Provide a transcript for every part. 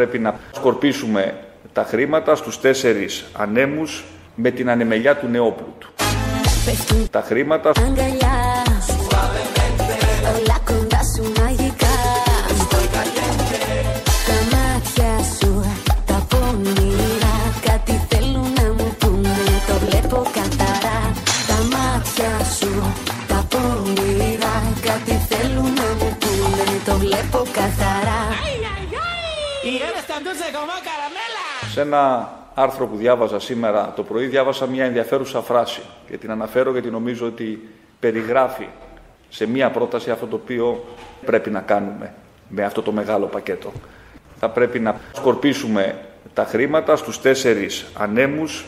πρέπει να σκορπίσουμε τα χρήματα στους τέσσερις ανέμους με την ανεμελιά του νεόπλουτου. Τα χρήματα Σε ένα άρθρο που διάβαζα σήμερα το πρωί διάβασα μια ενδιαφέρουσα φράση και την αναφέρω γιατί νομίζω ότι περιγράφει σε μια πρόταση αυτό το οποίο πρέπει να κάνουμε με αυτό το μεγάλο πακέτο. Θα πρέπει να σκορπίσουμε τα χρήματα στους τέσσερις ανέμους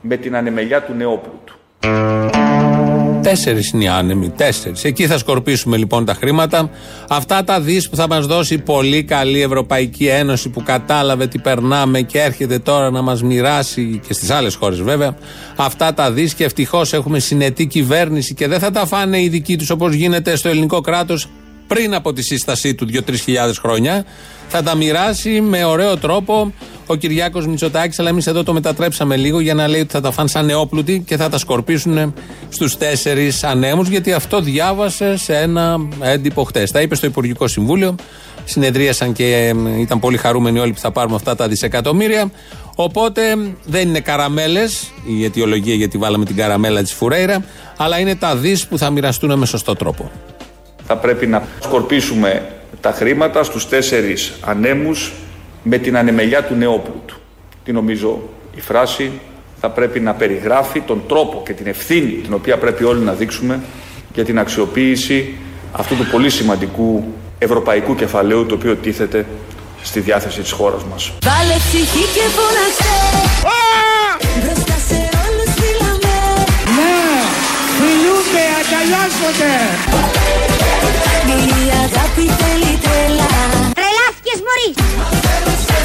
με την ανεμελιά του νεόπλουτου. Τέσσερις είναι οι άνεμοι. Τέσσερις. Εκεί θα σκορπίσουμε λοιπόν τα χρήματα. Αυτά τα δις που θα μας δώσει η πολύ καλή Ευρωπαϊκή Ένωση που κατάλαβε τι περνάμε και έρχεται τώρα να μας μοιράσει και στις άλλες χώρες βέβαια. Αυτά τα δις και ευτυχώς έχουμε συνετή κυβέρνηση και δεν θα τα φάνε οι δικοί τους όπως γίνεται στο ελληνικό κράτος πριν από τη σύστασή του 2-3 χιλιάδες χρόνια. Θα τα μοιράσει με ωραίο τρόπο ο Κυριάκος Μητσοτάκης, αλλά εμείς εδώ το μετατρέψαμε λίγο για να λέει ότι θα τα φάνε σαν νεόπλουτοι και θα τα σκορπίσουν στους τέσσερις ανέμους, γιατί αυτό διάβασε σε ένα έντυπο χτες. Τα είπε στο Υπουργικό Συμβούλιο. Συνεδρίασαν και ήταν πολύ χαρούμενοι όλοι που θα πάρουμε αυτά τα δισεκατομμύρια. Οπότε δεν είναι καραμέλες, η αιτιολογία γιατί βάλαμε την καραμέλα της Φουρέιρα, αλλά είναι τα δις που θα μοιραστούν με σωστό τρόπο. Θα πρέπει να σκορπίσουμε τα χρήματα στους τέσσερις ανέμους με την ανεμελιά του νεόπλουτου. Τι νομίζω η φράση θα πρέπει να περιγράφει τον τρόπο και την ευθύνη την οποία πρέπει όλοι να δείξουμε για την αξιοποίηση αυτού του πολύ σημαντικού ευρωπαϊκού κεφαλαίου το οποίο τίθεται στη διάθεση της χώρας μας. Βάλε ψυχή και φωνάξε Μπροστά σε όλους μιλάμε. Να, φιλούνται, αγκαλιάζονται. Η αγάπη θέλει τρέλα Τρελάθηκες μωρής.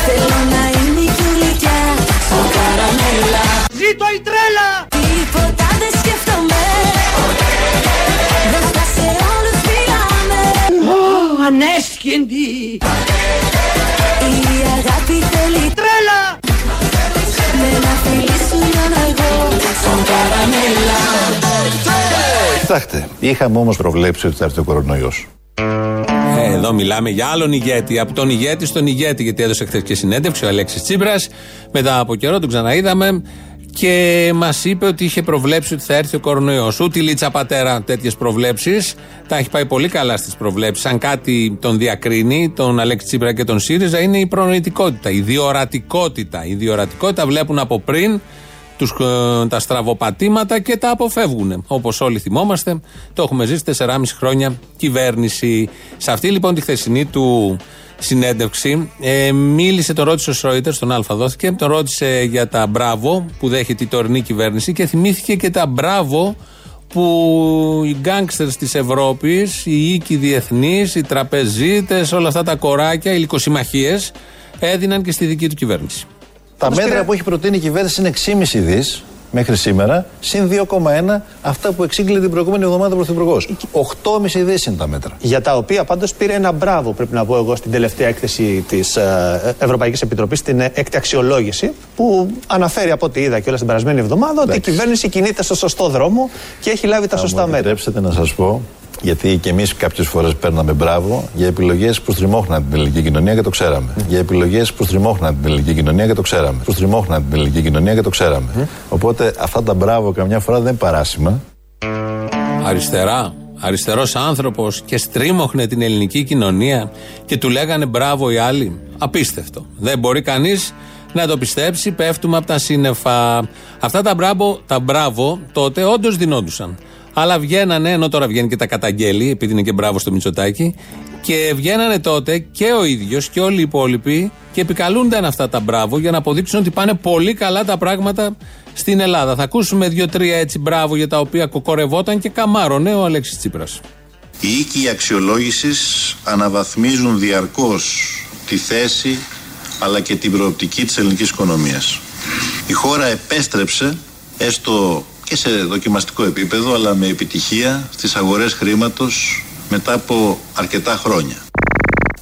Θέλω να είμαι κιουλικιά Σαν καραμέλα. Ζήτω η τρέλα! Τίποτα δεν σκέφτομαι. Μπροστά σε όλους μιλάμε Ω, ανέσχυντη! Η αγάπη θέλει τρέλα! Με ένα φιλί σου να εγώ. Σαν καραμέλα. Κοιτάξτε, είχαμε όμως προβλέψει ότι θα έρθει ο κορονοϊός. Ε, εδώ μιλάμε για άλλον ηγέτη. Από τον ηγέτη στον ηγέτη, γιατί έδωσε χθες και συνέντευξη ο Αλέξης Τσίπρας. Μετά από καιρό τον ξαναείδαμε και μας είπε ότι είχε προβλέψει ότι θα έρθει ο κορονοϊός. Ούτε η Λίτσα Πατέρα τέτοιες προβλέψεις. Τα έχει πάει πολύ καλά στις προβλέψεις. Αν κάτι τον διακρίνει, τον Αλέξη Τσίπρα και τον ΣΥΡΙΖΑ, είναι η προνοητικότητα, η διορατικότητα. Η διορατικότητα βλέπουν από πριν τους, ε, τα στραβοπατήματα και τα αποφεύγουν. Όπως όλοι θυμόμαστε, το έχουμε ζήσει 4,5 χρόνια κυβέρνηση. Σε αυτή λοιπόν τη χθεσινή του συνέντευξη, ε, μίλησε, το ρώτησε ο Σρόιτερ, στον Αλφα δόθηκε, τον ρώτησε για τα μπράβο που δέχεται η τωρινή κυβέρνηση και θυμήθηκε και τα μπράβο που οι γκάγκστερς της Ευρώπης, οι οίκοι διεθνείς, οι τραπεζίτες, όλα αυτά τα κοράκια, οι λικοσυμμαχίες έδιναν και στη δική του κυβέρνηση. Τα μέτρα που έχει προτείνει η κυβέρνηση είναι 6,5 δις μέχρι σήμερα, συν 2,1 αυτά που εξήγηλε την προηγούμενη εβδομάδα ο Πρωθυπουργός. 8,5 δις είναι τα μέτρα. Για τα οποία πάντως πήρε ένα μπράβο, πρέπει να πω εγώ, στην τελευταία έκθεση της ε, Ευρωπαϊκής Επιτροπής, στην έκτη αξιολόγηση, που αναφέρει από ό,τι είδα και όλα την περασμένη εβδομάδα ότι η κυβέρνηση κινείται στο σωστό δρόμο και έχει λάβει τα σωστά μέτρα. Επιτρέψτε να σας πω γιατί και εμείς κάποιες φορές παίρναμε μπράβο για επιλογές που στριμώχναν την ελληνική κοινωνία και το ξέραμε. Για επιλογές που στριμώχναν την ελληνική κοινωνία και το ξέραμε. Που στριμώχναν την ελληνική κοινωνία και το ξέραμε. Οπότε αυτά τα μπράβο καμιά φορά δεν είναι παράσημα. Αριστερά. Αριστερός άνθρωπος και στρίμωχνε την ελληνική κοινωνία και του λέγανε μπράβο οι άλλοι. Απίστευτο. Δεν μπορεί κανείς να το πιστέψει. Πέφτουμε από τα σύννεφα. Αυτά τα μπράβο, τα μπράβο τότε όντως δινόντουσαν. Αλλά βγαίνανε, ενώ τώρα βγαίνει και τα καταγγέλει, επειδή είναι και μπράβο στο Μητσοτάκι, και βγαίνανε τότε και ο ίδιος και όλοι οι υπόλοιποι και επικαλούνταν αυτά τα μπράβο για να αποδείξουν ότι πάνε πολύ καλά τα πράγματα στην Ελλάδα. Θα ακούσουμε δύο-τρία έτσι μπράβο για τα οποία κοκορευόταν και καμάρωνε ο Αλέξης Τσίπρας. Οι οίκοι αξιολόγησης αναβαθμίζουν διαρκώς τη θέση αλλά και την προοπτική της ελληνικής οικονομίας. Η χώρα επέστρεψε έστω και σε δοκιμαστικό επίπεδο αλλά με επιτυχία στις αγορές χρήματος μετά από αρκετά χρόνια.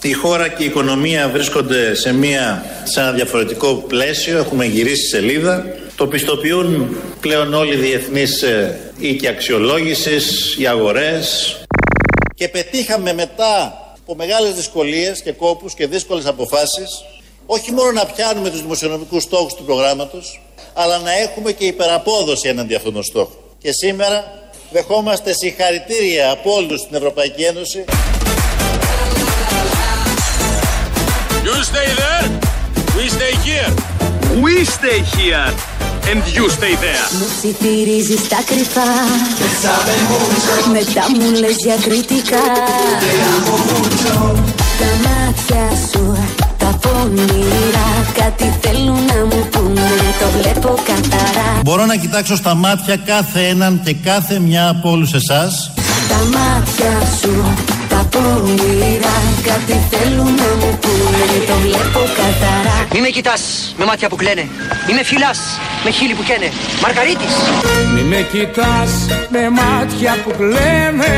Η χώρα και η οικονομία βρίσκονται σε, μια, σε ένα διαφορετικό πλαίσιο, έχουμε γυρίσει σελίδα. Το πιστοποιούν πλέον όλοι οι διεθνείς ε, οίκοι αξιολόγησης, οι αγορές. Και πετύχαμε μετά από μεγάλες δυσκολίες και κόπους και δύσκολες αποφάσεις όχι μόνο να πιάνουμε τους δημοσιονομικούς στόχους του προγράμματος, αλλά να έχουμε και υπεραπόδοση έναντι αυτών των στόχων. Και σήμερα δεχόμαστε συγχαρητήρια από όλους στην Ευρωπαϊκή Ένωση. You stay there, we stay here. We stay here and you stay there. Μου ψιθυρίζεις τα κρυφά Μετά μου λες διακριτικά Τα μάτια σου τα πονηρά. Κάτι θέλουν να μου πούνε Το βλέπω καθαρά. Μπορώ να κοιτάξω στα μάτια κάθε έναν και κάθε μια από όλους εσάς. Τα μάτια σου τα πονηρά. Κάτι θέλουν να μου πούνε Το βλέπω καθαρά. Μη με κοιτάς με μάτια που κλαίνε. Μη με φυλάς με χείλη που καίνε. Μαργαρίτης. Μη με κοιτάς με μάτια που κλαίνε.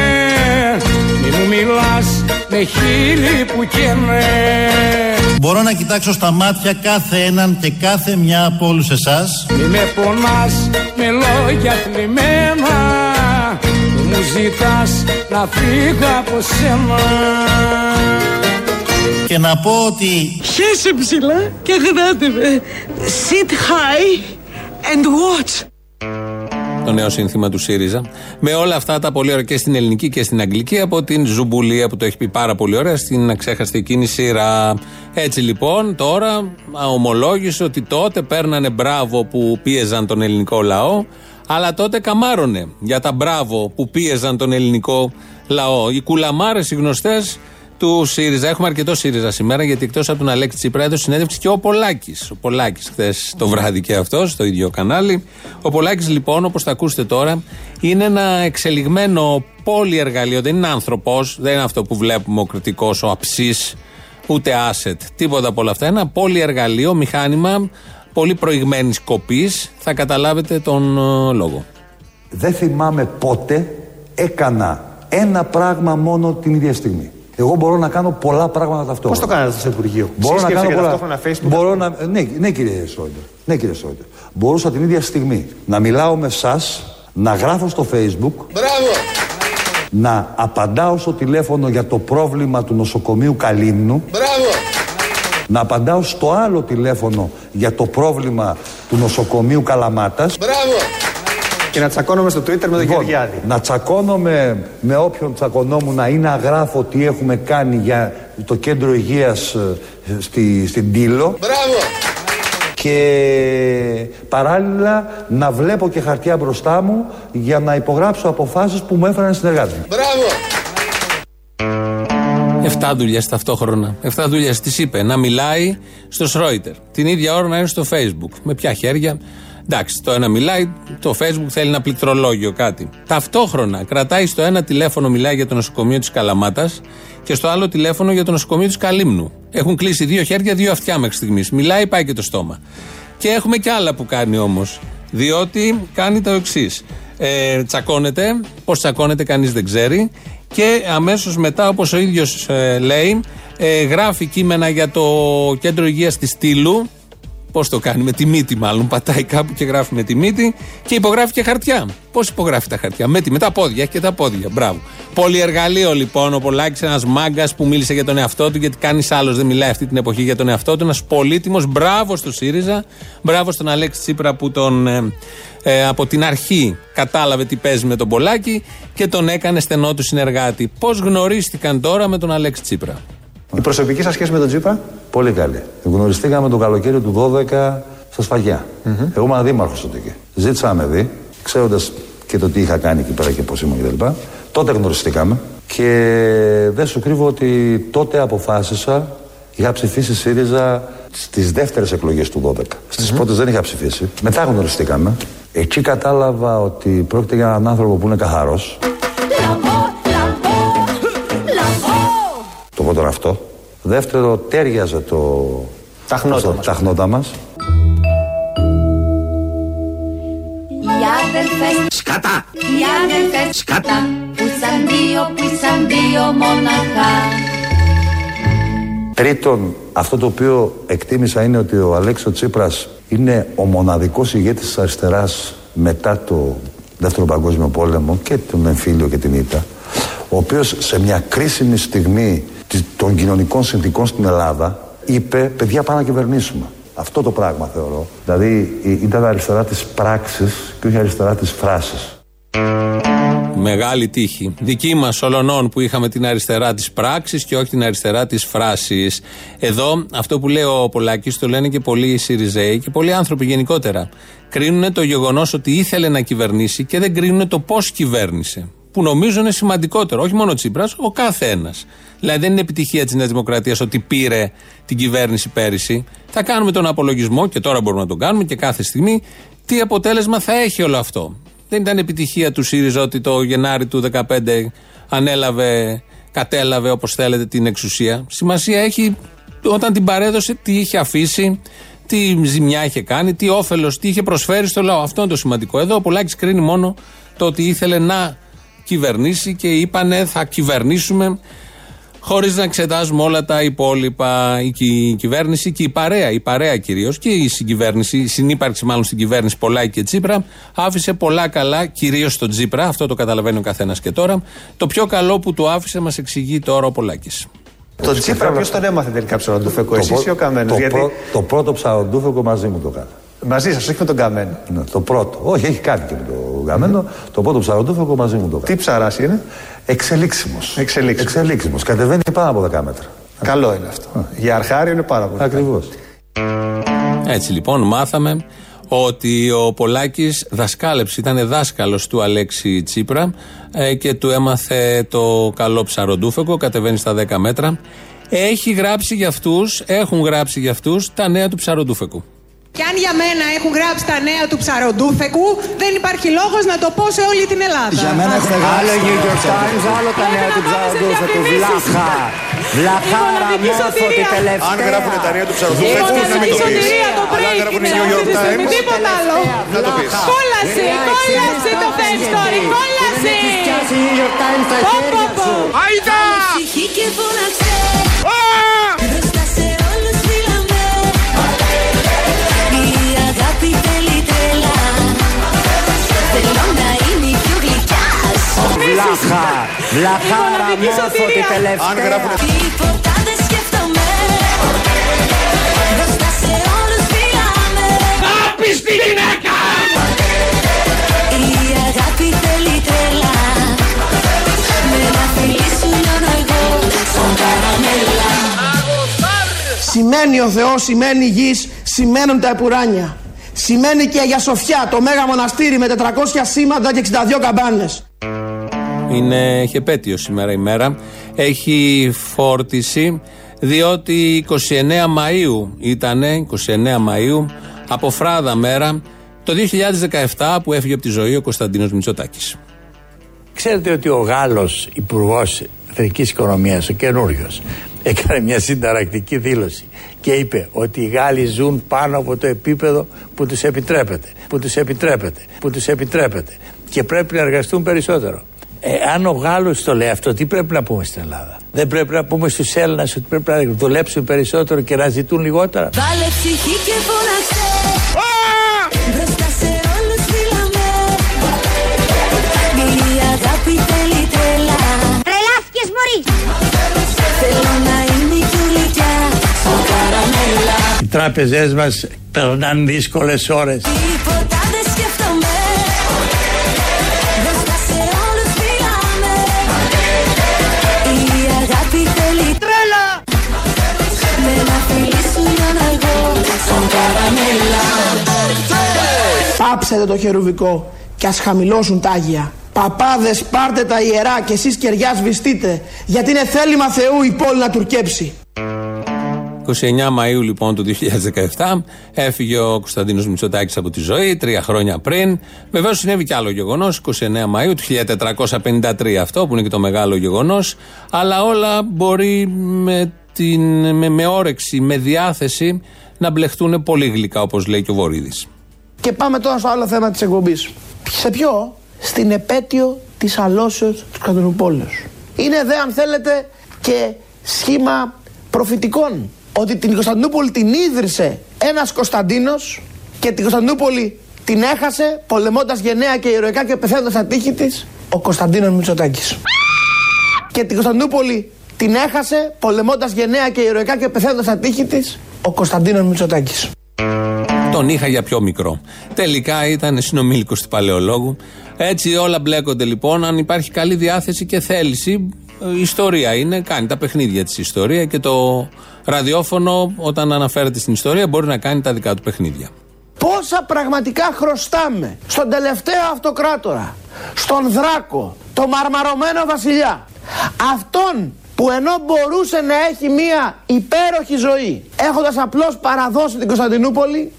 Μη μου μιλάς με χείλη που καίνε Μπορώ να κοιτάξω στα μάτια κάθε έναν και κάθε μια από όλους εσάς Μη με πονάς με λόγια θλιμμένα Μη μου ζητάς να φύγω από σένα και να πω ότι Χέσε ψηλά και γράτε με. Sit high and watch. Το νέο σύνθημα του ΣΥΡΙΖΑ. Με όλα αυτά τα πολύ ωραία και στην ελληνική και στην αγγλική από την Ζουμπουλία που το έχει πει πάρα πολύ ωραία στην αξέχαστη εκείνη σειρά. Έτσι λοιπόν τώρα ομολόγησε ότι τότε παίρνανε μπράβο που πίεζαν τον ελληνικό λαό, αλλά τότε καμάρωνε για τα μπράβο που πίεζαν τον ελληνικό λαό. Οι κουλαμάρες οι γνωστές του ΣΥΡΙΖΑ. Έχουμε αρκετό ΣΥΡΙΖΑ σήμερα, γιατί εκτός από τον Αλέξη Τσίπρα έδωσε συνέντευξη και ο Πολάκης. Ο Πολάκης χθες το βράδυ και αυτό, στο ίδιο κανάλι. Ο Πολάκης λοιπόν, όπως θα ακούσετε τώρα, είναι ένα εξελιγμένο πολυεργαλείο. Δεν είναι άνθρωπος, δεν είναι αυτό που βλέπουμε ο κριτικός, ο αψής, ούτε asset. Τίποτα από όλα αυτά. Ένα πολυεργαλείο, μηχάνημα πολύ προηγμένης κοπής. Θα καταλάβετε τον ε, λόγο. Δεν θυμάμαι πότε έκανα ένα πράγμα μόνο την ίδια στιγμή. Εγώ μπορώ να κάνω πολλά πράγματα Πώς ταυτόχρονα. το κάνατε στο Υπουργείο, Μπορώ να Σύσκεψη κάνω και πολλά. ταυτόχρονα Facebook. Μπορώ να... ναι, ναι, κύριε Σόντερ. Ναι, κύριε Σόντερ. Μπορούσα την ίδια στιγμή να μιλάω με εσά, να γράφω στο Facebook, Μπράβο! να απαντάω στο τηλέφωνο για το πρόβλημα του νοσοκομείου Καλύμνου, Μπράβο! να απαντάω στο άλλο τηλέφωνο για το πρόβλημα του νοσοκομείου Καλαμάτας, Μπράβο! Και να τσακώνομαι στο Twitter με τον Λοιπόν, Γεωργιάδη. να τσακώνομαι με όποιον τσακωνόμουν ή να γράφω τι έχουμε κάνει για το κέντρο υγείας ε, στη, στην Τήλο Μπράβο! και παράλληλα να βλέπω και χαρτιά μπροστά μου για να υπογράψω αποφάσεις που μου έφεραν οι συνεργάτες μου. Μπράβο! Εφτά δουλειές ταυτόχρονα. Εφτά δουλειές τη είπε να μιλάει στο Σρόιτερ. Την ίδια ώρα να είναι στο Facebook. Με ποια χέρια. Εντάξει, το ένα μιλάει, το Facebook θέλει ένα πληκτρολόγιο, κάτι. Ταυτόχρονα κρατάει στο ένα τηλέφωνο, μιλάει για το νοσοκομείο της Καλαμάτας και στο άλλο τηλέφωνο για το νοσοκομείο της Καλύμνου. Έχουν κλείσει δύο χέρια, δύο αυτιά μέχρι στιγμής. Μιλάει, πάει και το στόμα. Και έχουμε και άλλα που κάνει όμως. Διότι κάνει το εξής. Ε, τσακώνεται, πώς τσακώνεται κανείς δεν ξέρει. Και αμέσως μετά, όπως ο ίδιος λέει, ε, γράφει κείμενα για το κέντρο υγείας της Στήλου. Πώς το κάνει, με τη μύτη μάλλον. Πατάει κάπου και γράφει με τη μύτη και υπογράφει και χαρτιά. Πώς υπογράφει τα χαρτιά, με, τη, με τα πόδια, έχει και τα πόδια. Μπράβο. Πολυεργαλείο λοιπόν, ο Πολάκης, ένας μάγκας που μίλησε για τον εαυτό του, γιατί κανείς άλλος δεν μιλάει αυτή την εποχή για τον εαυτό του. Ένας πολύτιμος, μπράβο στο ΣΥΡΙΖΑ, μπράβο στον Αλέξη Τσίπρα που τον ε, ε, από την αρχή κατάλαβε τι παίζει με τον Πολάκη και τον έκανε στενό του συνεργάτη. Πώς γνωρίστηκαν τώρα με τον Αλέξη Τσίπρα; Η προσωπική σας σχέση με τον Τζίπρα; Πολύ καλή. Γνωριστήκαμε το καλοκαίρι του 12 στα σφαγιά. Εγώ ήμουν δήμαρχος τότε εκεί. Ζήτησα να με δει, ξέροντας και το τι είχα κάνει εκεί πέρα και πώς ήμουν κτλ. Τότε γνωριστήκαμε και δεν σου κρύβω ότι τότε αποφάσισα. Είχα ψηφίσει ΣΥΡΙΖΑ στις δεύτερες εκλογές του 12. Στις πρώτες δεν είχα ψηφίσει. Μετά γνωριστήκαμε. Εκεί κατάλαβα ότι πρόκειται για έναν άνθρωπο που είναι καθαρός. Το πρώτο αυτό. Δεύτερο, τέριαζε το. Τα χνότα το- μας. Τα χνότα μας. Οι αδελφές Σκατά! Οι αδελφές Σκατά. Που σαν δύο, που σαν δύο μοναχά Τρίτον, αυτό το οποίο εκτίμησα είναι ότι ο Αλέξο Τσίπρας είναι ο μοναδικός ηγέτης της αριστεράς μετά το Δεύτερο Παγκόσμιο Πόλεμο και τον εμφύλιο και την ήττα ο οποίος σε μια κρίσιμη στιγμή των κοινωνικών συνθήκων στην Ελλάδα είπε παιδιά πάμε να κυβερνήσουμε. Αυτό το πράγμα θεωρώ. Δηλαδή ήταν αριστερά της πράξης και όχι αριστερά της φράσης. Μεγάλη τύχη. Δική μας ολονών που είχαμε την αριστερά της πράξης και όχι την αριστερά της φράσης. Εδώ αυτό που λέει ο Πολάκης το λένε και πολλοί Σιριζέοι και πολλοί άνθρωποι γενικότερα. Κρίνουν το γεγονός ότι ήθελε να κυβερνήσει και δεν κρίνουν το πώς κυβέρνησε. Που νομίζω είναι σημαντικότερο. Όχι μόνο ο Τσίπρας, ο κάθε ένα. Δηλαδή δεν είναι επιτυχία της Νέας Δημοκρατίας ότι πήρε την κυβέρνηση πέρυσι. Θα κάνουμε τον απολογισμό και τώρα μπορούμε να τον κάνουμε και κάθε στιγμή τι αποτέλεσμα θα έχει όλο αυτό; Δεν ήταν επιτυχία του ΣΥΡΙΖΑ ότι το Γενάρη του 2015 ανέλαβε, κατέλαβε όπως θέλετε την εξουσία. Σημασία έχει όταν την παρέδωσε τι είχε αφήσει, τι ζημιά είχε κάνει, τι όφελος, τι είχε προσφέρει στο λαό. Αυτό είναι το σημαντικό. Εδώ ο Πολάκης κρίνει μόνο το ότι ήθελε να κυβερνήσει και είπανε θα κυβερνήσουμε χωρίς να εξετάζουμε όλα τα υπόλοιπα. Η κυβέρνηση και η παρέα, η παρέα κυρίως και η συγκυβέρνηση, η συνύπαρξη μάλλον στην κυβέρνηση Πολάκη και Τσίπρα, άφησε πολλά καλά, κυρίως στον Τσίπρα, αυτό το καταλαβαίνει ο καθένας και τώρα. Το πιο καλό που του άφησε μας εξηγεί τώρα ο Πολάκης. Το Τσίπρα, ποιος τον έμαθε τελικά ψαροντούφεκο, εσύ ή ο Καμένος. Το, γιατί... το πρώτο ψαροντούφεκο μαζί μου το κάνω. Μαζί σας, όχι με τον Καμένο. Ναι, το πρώτο. Όχι, έχει κάνει και με τον Καμένο. Το πρώτο ψαροντούφεκο μαζί μου το κάνω. Τι ψαρά είναι; Εξελίξιμος. Εξελίξιμος. Εξελίξιμος. Κατεβαίνει πάνω από 10 μέτρα. Καλό είναι αυτό. Για αρχάριο είναι πάρα πολύ. Ακριβώς. Έτσι λοιπόν μάθαμε ότι ο Πολάκης δασκάλεψε, ήταν δάσκαλος του Αλέξη Τσίπρα ε, και του έμαθε το καλό ψαροντούφεκο, κατεβαίνει στα 10 μέτρα. Έχει γράψει για αυτούς, έχουν γράψει για αυτούς τα νέα του ψαροντούφεκου. Και αν για μένα έχουν γράψει τα νέα του ψαροντούφεκου, δεν υπάρχει λόγος να το πω σε όλη την Ελλάδα. Για μένα έχουν γράψει. Άλλο New York Times, άλλο τα νέα του ψαροντούφεκου. Βλάχα. Βλαχάρα, μόρφωτη τελευταία. Αν γράφουν τα νέα του ψαροντούφεκου, να μην το πεις. Αλλά αν γράφουν New York Times, τίποτα άλλο. να το πεις. Κόλασε, κόλασε το fake story, κόλασε. New York Times στα χέρια σου. Αϊδά! Ψυχή και φώναξε Βλάχα. Βλαχάρα, μόρφωτη Αν τελευταία. γράφουν Τίποτα δεν σκέφτομαι Μπροστά σε όλους φύλαμε Άπιστη γυναίκα! Η αγάπη θέλει τρέλα Με ένα φιλί σου λιώνω εγώ Σαν καραμέλα Σημαίνει ο Θεός, σημαίνει η γης, σημαίνουν τα επουράνια. Σημαίνει και η Αγία Σοφιά, το μέγα μοναστήρι με 400 σήματα και 62 καμπάνες. Είναι, έχει επέτειο σήμερα η μέρα. Έχει φόρτιση διότι 29 Μαΐου ήτανε, 29 Μαΐου, από φράδα μέρα, το 2017 που έφυγε από τη ζωή ο Κωνσταντίνος Μητσοτάκης. Ξέρετε ότι ο Γάλλος υπουργός Εθνικής Οικονομίας, ο καινούριος, έκανε μια συνταρακτική δήλωση και είπε ότι οι Γάλλοι ζουν πάνω από το επίπεδο που τους επιτρέπεται, που τους επιτρέπεται, που τους επιτρέπεται και πρέπει να εργαστούν περισσότερο. Ε, αν ο Γάλλος το λέει αυτό, τι πρέπει να πούμε στην Ελλάδα; Δεν πρέπει να πούμε στους Έλληνες ότι πρέπει να δουλέψουν περισσότερο και να ζητούν λιγότερα; Βάλε ψυχή και φώναξε Μπροστά σε όλους φύλαμε Η αγάπη θέλει τρέλα Τρελάθηκες μωρή Θέλω να είναι η πιο γλυκιά Σαν καραμέλα Οι τράπεζές μας περνάνε δύσκολες ώρες. Τίποτα Πάψετε το χερουβικό και ας χαμηλώσουν τα Άγια. Παπάδες πάρτε τα ιερά και εσείς κεριά σβηστείτε γιατί είναι θέλημα Θεού η πόλη να τουρκέψει. 29 Μαΐου λοιπόν του 2017 έφυγε ο Κωνσταντίνος Μητσοτάκης από τη ζωή, τρία χρόνια πριν. Βεβαίως συνέβη και άλλο γεγονός, 29 Μαΐου του 1453 αυτό που είναι και το μεγάλο γεγονός. Αλλά όλα μπορεί με, την, με, με όρεξη, με διάθεση να μπλεχτούν πολύ γλυκά όπως λέει και ο Βορύδης. Και πάμε τώρα στο άλλο θέμα της εκπομπής. Σε ποιο; Στην επέτειο της αλώσεως του Καντρουπόλεως. Είναι δε αν θέλετε και σχήμα προφητικών ότι την Κωνσταντινούπολη την ίδρυσε ένας Κωνσταντίνος και την Κωνσταντινούπολη την έχασε πολεμώντας γενναία και ηρωικά και πεθαίνοντας στα τείχη της ο Κωνσταντίνος Μητσοτάκης. Και την Κωνσταντινούπολη την έχασε πολεμώντας γενναία και ηρωικά και πεθαίνοντας στα τείχη της ο Κωνσταντίνος Μητσοτάκης. Τον είχα για πιο μικρό. Τελικά ήταν συνομήλικος του Παλαιολόγου. Έτσι όλα μπλέκονται λοιπόν. Αν υπάρχει καλή διάθεση και θέληση, ε, ιστορία είναι. Κάνει τα παιχνίδια της ιστορία και το ραδιόφωνο, όταν αναφέρεται στην ιστορία, μπορεί να κάνει τα δικά του παιχνίδια. Πόσα πραγματικά χρωστάμε στον τελευταίο αυτοκράτορα, στον Δράκο, το μαρμαρωμένο βασιλιά. Αυτόν που ενώ μπορούσε να έχει μία υπέροχη ζωή, έχοντας απλώς παραδώσει την Κωνσταντινούπολη,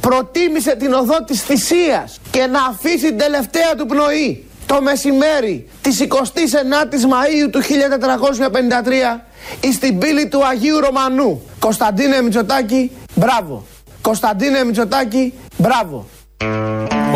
προτίμησε την οδό της θυσίας και να αφήσει την τελευταία του πνοή το μεσημέρι της 29ης Μαΐου του 1453 εις την πύλη του Αγίου Ρωμανού. Κωνσταντίνε Μητσοτάκη, μπράβο. Κωνσταντίνε Μητσοτάκη, μπράβο.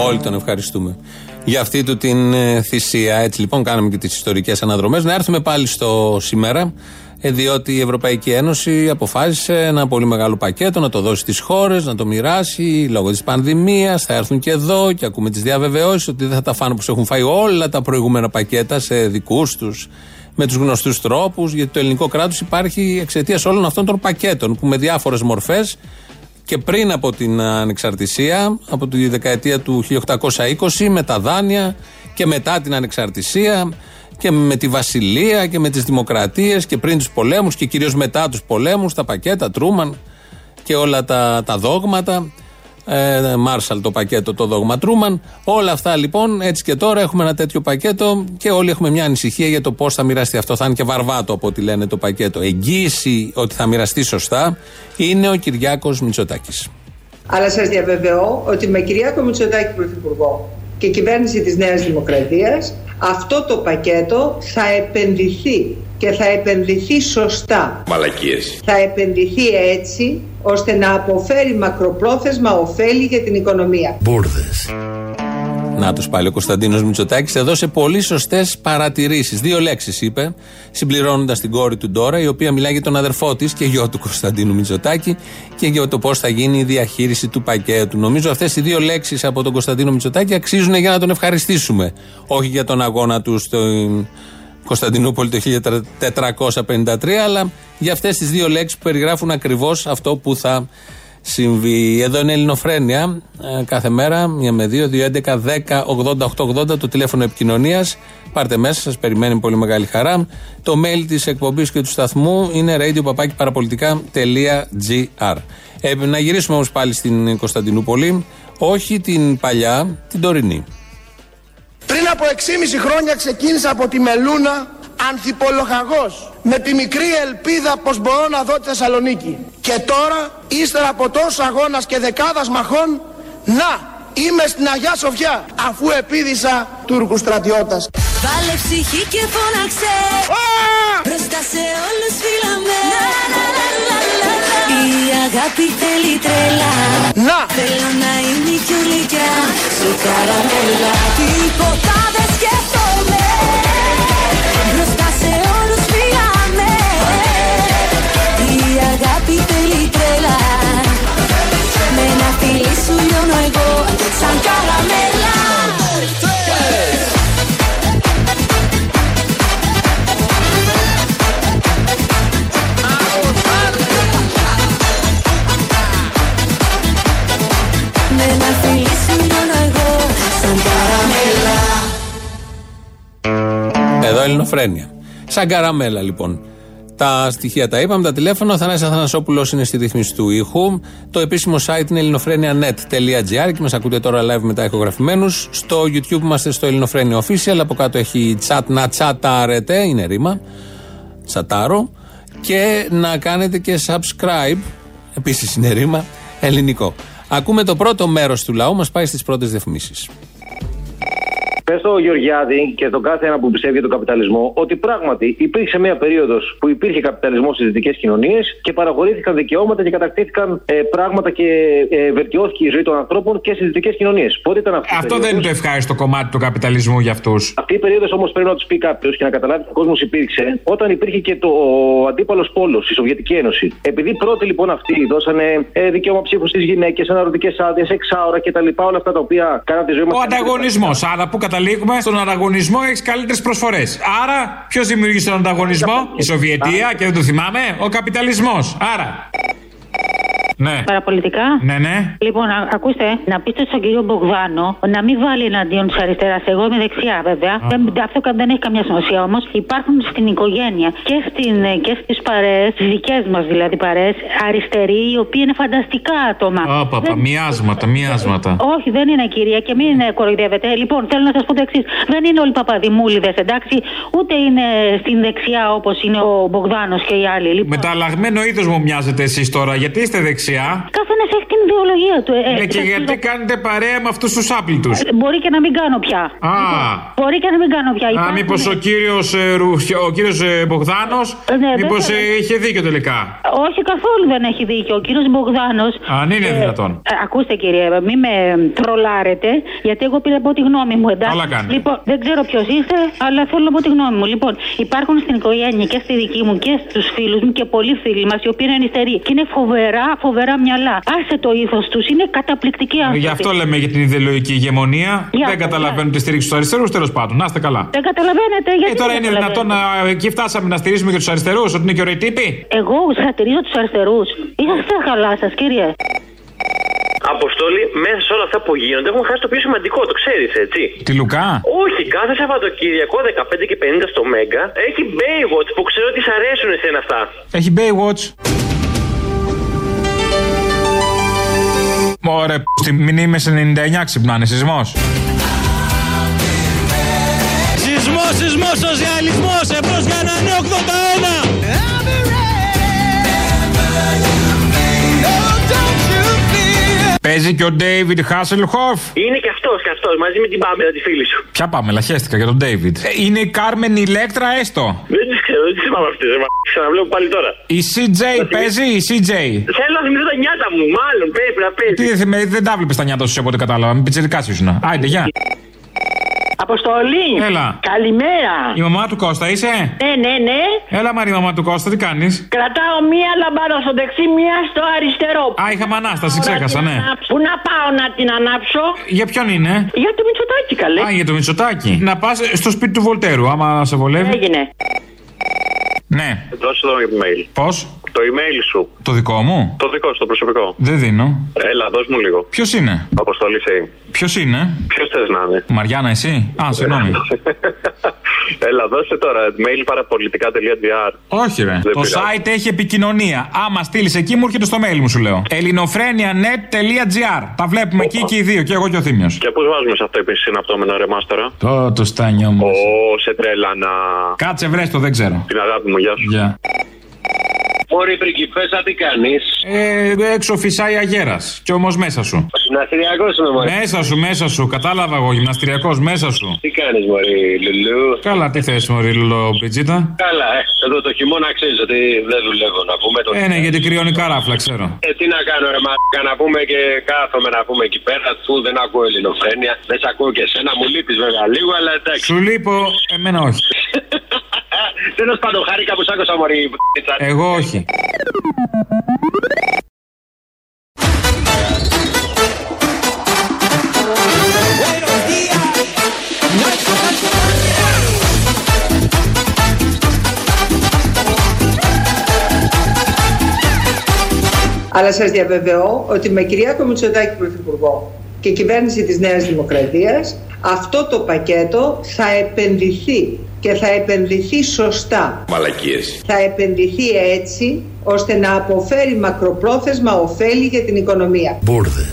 Όλοι τον ευχαριστούμε για αυτή του την ε, θυσία. Έτσι λοιπόν κάναμε και τις ιστορικές αναδρομές. Να έρθουμε πάλι στο σήμερα, ε, διότι η Ευρωπαϊκή Ένωση αποφάσισε ένα πολύ μεγάλο πακέτο να το δώσει στις χώρες, να το μοιράσει λόγω της πανδημίας. Θα έρθουν και εδώ και ακούμε τις διαβεβαιώσεις ότι δεν θα τα φάνε όπως έχουν φάει όλα τα προηγούμενα πακέτα σε δικούς τους με τους γνωστούς τρόπους, γιατί το ελληνικό κράτος υπάρχει εξαιτίας όλων αυτών των πακέτων που με διάφορες μορφές και πριν από την ανεξαρτησία, από τη δεκαετία του 1820, με τα δάνεια και μετά την ανεξαρτησία και με τη βασιλεία και με τις δημοκρατίες και πριν τους πολέμους και κυρίως μετά τους πολέμους, τα πακέτα, Τρούμαν και όλα τα, τα δόγματα. Ε, Μάρσαλ το πακέτο, το δόγμα Τρούμαν. Όλα αυτά λοιπόν, έτσι και τώρα έχουμε ένα τέτοιο πακέτο και όλοι έχουμε μια ανησυχία για το πώς θα μοιραστεί αυτό. Θα είναι και βαρβάτο από ό,τι λένε το πακέτο. Εγγύηση ότι θα μοιραστεί σωστά είναι ο Κυριάκος Μητσοτάκης. Αλλά σας διαβεβαιώ ότι με Κυριάκο Μητσοτάκη Πρωθυπουργό και κυβέρνηση της Νέας Δημοκρατίας αυτό το πακέτο θα επενδυθεί και θα επενδυθεί σωστά. Μαλακίες. Θα επενδυθεί έτσι ώστε να αποφέρει μακροπρόθεσμα ωφέλη για την οικονομία. Μπούρδες. Να τους πάλι ο Κωνσταντίνος Μητσοτάκης έδωσε πολύ σωστές παρατηρήσεις. Δύο λέξεις είπε, συμπληρώνοντας την κόρη του Ντόρα, η οποία μιλάει για τον αδερφό της και γιο του Κωνσταντίνου Μητσοτάκη και για το πώς θα γίνει η διαχείριση του πακέτου. Νομίζω αυτές οι δύο λέξεις από τον Κωνσταντίνο Μητσοτάκη αξίζουν για να τον ευχαριστήσουμε. Όχι για τον αγώνα του στην Κωνσταντινούπολη το 1453, αλλά για αυτές τις δύο λέξεις που περιγράφουν ακριβώς αυτό που θα συμβεί. Εδώ είναι Ελληνοφρένια. Ε, κάθε μέρα, μία με δύο, 2, 11, 10, 80, 80, το τηλέφωνο επικοινωνίας. Πάρτε μέσα, σας περιμένει πολύ μεγάλη χαρά. Το mail της εκπομπής και του σταθμού είναι radio.parapolitica.gr. Ε, να γυρίσουμε όμως πάλι στην Κωνσταντινούπολη. Όχι την παλιά, την τωρινή. Πριν από 6,5 χρόνια ξεκίνησα από τη Μελούνα ανθιπολογαγός με τη μικρή ελπίδα πως μπορώ να δω τη Θεσσαλονίκη. Και τώρα, ύστερα από τόσο αγώνας και δεκάδας μαχών, να, είμαι στην Αγιά Σοφιά, αφού επίδησα Τούρκους στρατιώτας. Βάλε ψυχή και φώναξε Μπροστά σε όλους φύλαμε Η αγάπη θέλει τρέλα. Να. Θέλω να είναι πιο γλυκιά. Σου καραμέλα. Τίποτα δεν σκέφτομαι. Μπροστά σε όλους φύλαμε Η αγάπη θέλει τρέλα. Με ένα φιλί σου λιώνω εγώ Σαν καραμέλα Εδώ Ελληνοφρένια. Σαν καραμέλα λοιπόν. Τα στοιχεία τα είπαμε, τα τηλέφωνα. Ο Θανάσης Αθανασόπουλος είναι στη ρύθμιση του ήχου. Το επίσημο site είναι ελληνοφρένια.net.gr και μας ακούτε τώρα live μετά ηχογραφημένους. Στο YouTube είμαστε στο Ελληνοφρένια Official. Από κάτω έχει chat να τσατάρετε, είναι ρήμα. Τσατάρω. Και να κάνετε και subscribe. Επίσης είναι ρήμα ελληνικό. Ακούμε το πρώτο μέρος του λαού, μας πάει στις πρώτες διαφημίσεις. Πες στο Γεωργιάδη και τον κάθε ένα που πιστεύει για τον καπιταλισμό ότι πράγματι υπήρξε μια περίοδος που υπήρχε καπιταλισμό στις δυτικές κοινωνίες και παραχωρήθηκαν δικαιώματα και κατακτήθηκαν ε, πράγματα και ε, βελτιώθηκε η ζωή των ανθρώπων και στις δυτικές κοινωνίες. Πότε ήταν αυτή η Αυτό δεν περίοδος; είναι το ευχάριστο κομμάτι του καπιταλισμού για αυτούς. Αυτή η περίοδος όμως πρέπει να τους πει κάποιος και να καταλάβει ότι ο κόσμος υπήρξε όταν υπήρχε και το ο αντίπαλος πόλος, η Σοβιετική Ένωση. Επειδή πρώτοι λοιπόν αυτοί δώσανε ε, δικαίωμα ψήφου στις γυναίκες, αναρωτικές άδειες, εξάωρα κτλ. Όλα αυτά τα οποία κάναν τη ζωή μας. Ο ανταγωνισμός. Άρα, πού καταλήγουμε, στον ανταγωνισμό έχεις καλύτερες προσφορές. Άρα, ποιος δημιούργησε τον ανταγωνισμό, η Σοβιετία και δεν το θυμάμαι, ο καπιταλισμός. Άρα. Ναι. Παραπολιτικά; Ναι, ναι. Λοιπόν, α- ακούστε, να πείτε στον κύριο Μπογδάνο να μην βάλει εναντίον της αριστεράς. Εγώ είμαι δεξιά, βέβαια. Δεν, αυτό κα- δεν έχει καμία σημασία όμως. Υπάρχουν στην οικογένεια και, στην, ε, και στις παρέες, τις δικές μας δηλαδή παρέες, αριστεροί, οι οποίοι είναι φανταστικά άτομα. Ωπαπα, μοιάσματα, μοιάσματα. Όχι, δεν είναι κυρία και μην ε, κοροϊδεύετε. Λοιπόν, θέλω να σας πω το εξής. Δεν είναι όλοι παπαδημούλιδες, εντάξει. Ούτε είναι στην δεξιά όπως είναι ο Μπογδάνος και οι άλλοι. Λοιπόν, Μεταλλαγμένο είδος μου μοιάζετε εσείς τώρα, γιατί είστε δεξιά; Καθένα έχει την ιδεολογία του. Ε, Ναι, και ε, γιατί κάνετε παρέα με αυτούς τους άπλητους; ε, Μπορεί και να μην κάνω πια. Α. Λοιπόν, μπορεί και να μην κάνω πια. Α, Υπάρχουν- μήπως ο κύριος ο κύριος, ε, Μπογδάνος. ναι, Μήπως δεν ξέρω. είχε δίκιο τελικά; Όχι καθόλου δεν έχει δίκιο. Ο κύριος Μπογδάνος. Αν είναι δυνατόν. ακούστε κύριε, μην με τρολάρετε, γιατί εγώ πήρα από τη γνώμη μου, εντάξει. Καλά κάνετε. Λοιπόν, δεν ξέρω ποιος είστε, αλλά θέλω να πω τη γνώμη μου. Λοιπόν, υπάρχουν στην οικογένεια και στη δική μου και στους φίλους μου και πολλοί φίλοι μας οι οποίοι είναι αριστεροί. Και είναι φοβερά, φοβερά μυαλά. Άσε το ήθο τους, είναι καταπληκτικοί άνθρωποι. Γι' αυτό λέμε για την ιδεολογική ηγεμονία. Για δεν το, καταλαβαίνουν τη στήριξη του αριστερούς, τέλος πάντων. Να είστε καλά. Δεν καταλαβαίνετε γιατί. Ε, τώρα δεν είναι δυνατόν καταλαβαίνετε. να. Εκεί φτάσαμε να στηρίζουμε και τους αριστερούς, ότι είναι και ωραίοι τύποι; Εγώ σατυρίζω τους αριστερούς. Είσαστε καλά σας, κύριε. Αποστόλη, μέσα σε όλα αυτά που γίνονται έχουμε χάσει το πιο σημαντικό, το ξέρεις, έτσι. Τη Λουκά; Όχι, κάθε Σαββατοκύριακο 15 και 50 στο Μέγκα έχει Baywatch που ξέρω ότι σ' αρέσουν εσένα αυτά. Έχει Baywatch. Ωραία, στη μηνύμη σε 99 ξυπνάνε, σεισμός. Σεισμός, σεισμός, σοσιαλισμός, εμπρός για ένα νέο 81. Παίζει και ο David Hasselhoff. Είναι και αυτός και αυτός μαζί με την Πάμελα, τη φίλη σου. Ποια πάμε, λαχέστηκα για τον David. Ε, Είναι η Κάρμεν Ηλέκτρα, έστω. Δεν τις ξέρω, δεν τις θυμάμαι αυτές. Ξαναβλέπω πάλι τώρα. Η CJ παίζει, η CJ. Θέλω να θυμηθώ τα νιάτα μου, μάλλον πρέπει να παίζει. Τι δεν θυμε- δεν τα βλέπεις τα νιάτα σου από ό,τι κατάλαβα. Με πιτσερικά ήσουν. Άιντε, γεια. Αποστολή! Έλα. Καλημέρα! Η μαμά του Κώστα είσαι; Ναι, ναι, ναι. Έλα, Μαρή, μαμά του Κώστα, τι κάνεις; Κρατάω μία λαμπάρα στο δεξί, μία στο αριστερό. Α, είχαμε ανάσταση, Τώρα ξέχασα, την ναι. ανάψω. Πού να πάω να την ανάψω; Για ποιον είναι; Για το Μητσοτάκι, καλέ. Α, για το Μητσοτάκι. Να πας στο σπίτι του Βολτέρου, άμα σε βολεύει. Έγινε. Ναι. Δώσε το email. Πώς; Το email σου. Το δικό μου; Το δικό σου, το προσωπικό. Δεν δίνω. Έλα, δώσ' μου λίγο. Ποιος είναι; Αποστολή σε. Ποιος είναι; Ποιος θες να είναι; Μαριάννα, εσύ; Α, συγγνώμη. Έλα, δώσε τώρα mail παραπολιτικά.gr. Όχι, ρε. Δεν Το πειράζει. site έχει επικοινωνία. Άμα στείλεις εκεί, μου έρχεται στο mail μου, σου λέω. ελληνοφρένια.net.gr. Τα βλέπουμε εκεί και οι δύο, και εγώ και ο Θήμιος. Και πώ βάζουμε σε αυτό επίσης συναπτώμενο ρε μάστορα. Το, το στάνιο μου. Ω, σε τρέλανα. Κάτσε, βρες το, δεν ξέρω. Την αγάπη μου, γεια σου. Γεια. Μωρή πριγκιπέσα, τι κάνεις. Ε, έξω φυσάει αγέρας. Και όμω μέσα σου. Γυμναστηριακός είμαι, Μωρή. Μέσα σου, μέσα σου. Κατάλαβα εγώ, γυμναστηριακός μέσα σου. Τι κάνεις, Μωρή, Λουλού. Καλά, τι θες, Μωρή Λουλό Πιτζίτα. Καλά, ε. Εδώ το χειμώνα ξέρεις ότι δεν δουλεύω να πούμε. Το... Ε, ναι, γιατί κρυώνει καράφλα, ξέρω. Ε, τι να κάνω, ρε Μαρκα, να πούμε και κάθομαι να πούμε εκεί πέρα. Του δεν ακούω ελληνοφρένεια. Δεν σε ακούω και εσένα. Μου λείπεις βέβαια λίγο, αλλά εντάξει. Σου λείπω, εμένα όχι. Τέλος πάντων, χάρηκα που σ' άκουσα, Μωρή. π***τσα. Εγώ όχι. Αλλά σας διαβεβαιώ ότι με Κυριάκο Μητσοτάκη Πρωθυπουργό και κυβέρνηση της Νέας Δημοκρατίας αυτό το πακέτο θα επενδυθεί και θα επενδυθεί σωστά. Μαλακίες. Θα επενδυθεί έτσι ώστε να αποφέρει μακροπρόθεσμα ωφέλη για την οικονομία. Μπούρδε.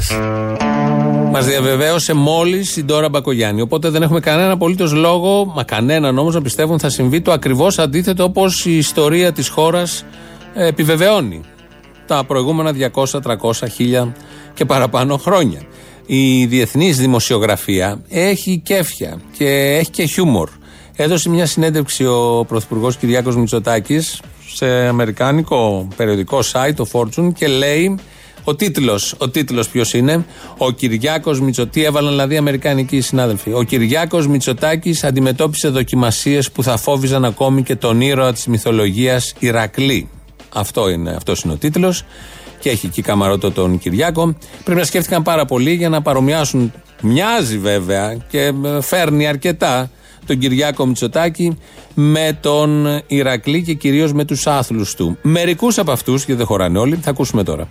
Μας διαβεβαίωσε μόλις η Ντόρα Μπακογιάννη. Οπότε δεν έχουμε κανένα απολύτως λόγο, μα κανέναν όμως να πιστεύουν θα συμβεί το ακριβώς αντίθετο όπως η ιστορία της χώρας επιβεβαιώνει τα προηγούμενα 200, 300, 1000 και παραπάνω χρόνια. Η διεθνής δημοσιογραφία έχει κέφια και έχει και χιούμορ. Έδωσε μια συνέντευξη ο Πρωθυπουργός Κυριάκος Μητσοτάκης σε αμερικάνικο περιοδικό site, το Fortune, και λέει ο τίτλος ο τίτλος ποιος είναι; Ο Κυριάκος Μητσοτάκης, έβαλαν δηλαδή Αμερικανικοί συνάδελφοι. Ο Κυριάκος Μητσοτάκης αντιμετώπισε δοκιμασίες που θα φόβιζαν ακόμη και τον ήρωα της μυθολογίας Ηρακλή. Αυτό είναι, αυτός είναι ο τίτλος. Και έχει εκεί καμαρότο τον Κυριάκο. Πρέπει να σκέφτηκαν πάρα πολύ για να παρομοιάσουν. Μοιάζει βέβαια και ε, φέρνει αρκετά τον Κυριάκο Μητσοτάκη με τον Ηρακλή και κυρίως με τους άθλους του. Μερικούς από αυτούς, γιατί δεν χωράνε όλοι, θα ακούσουμε τώρα.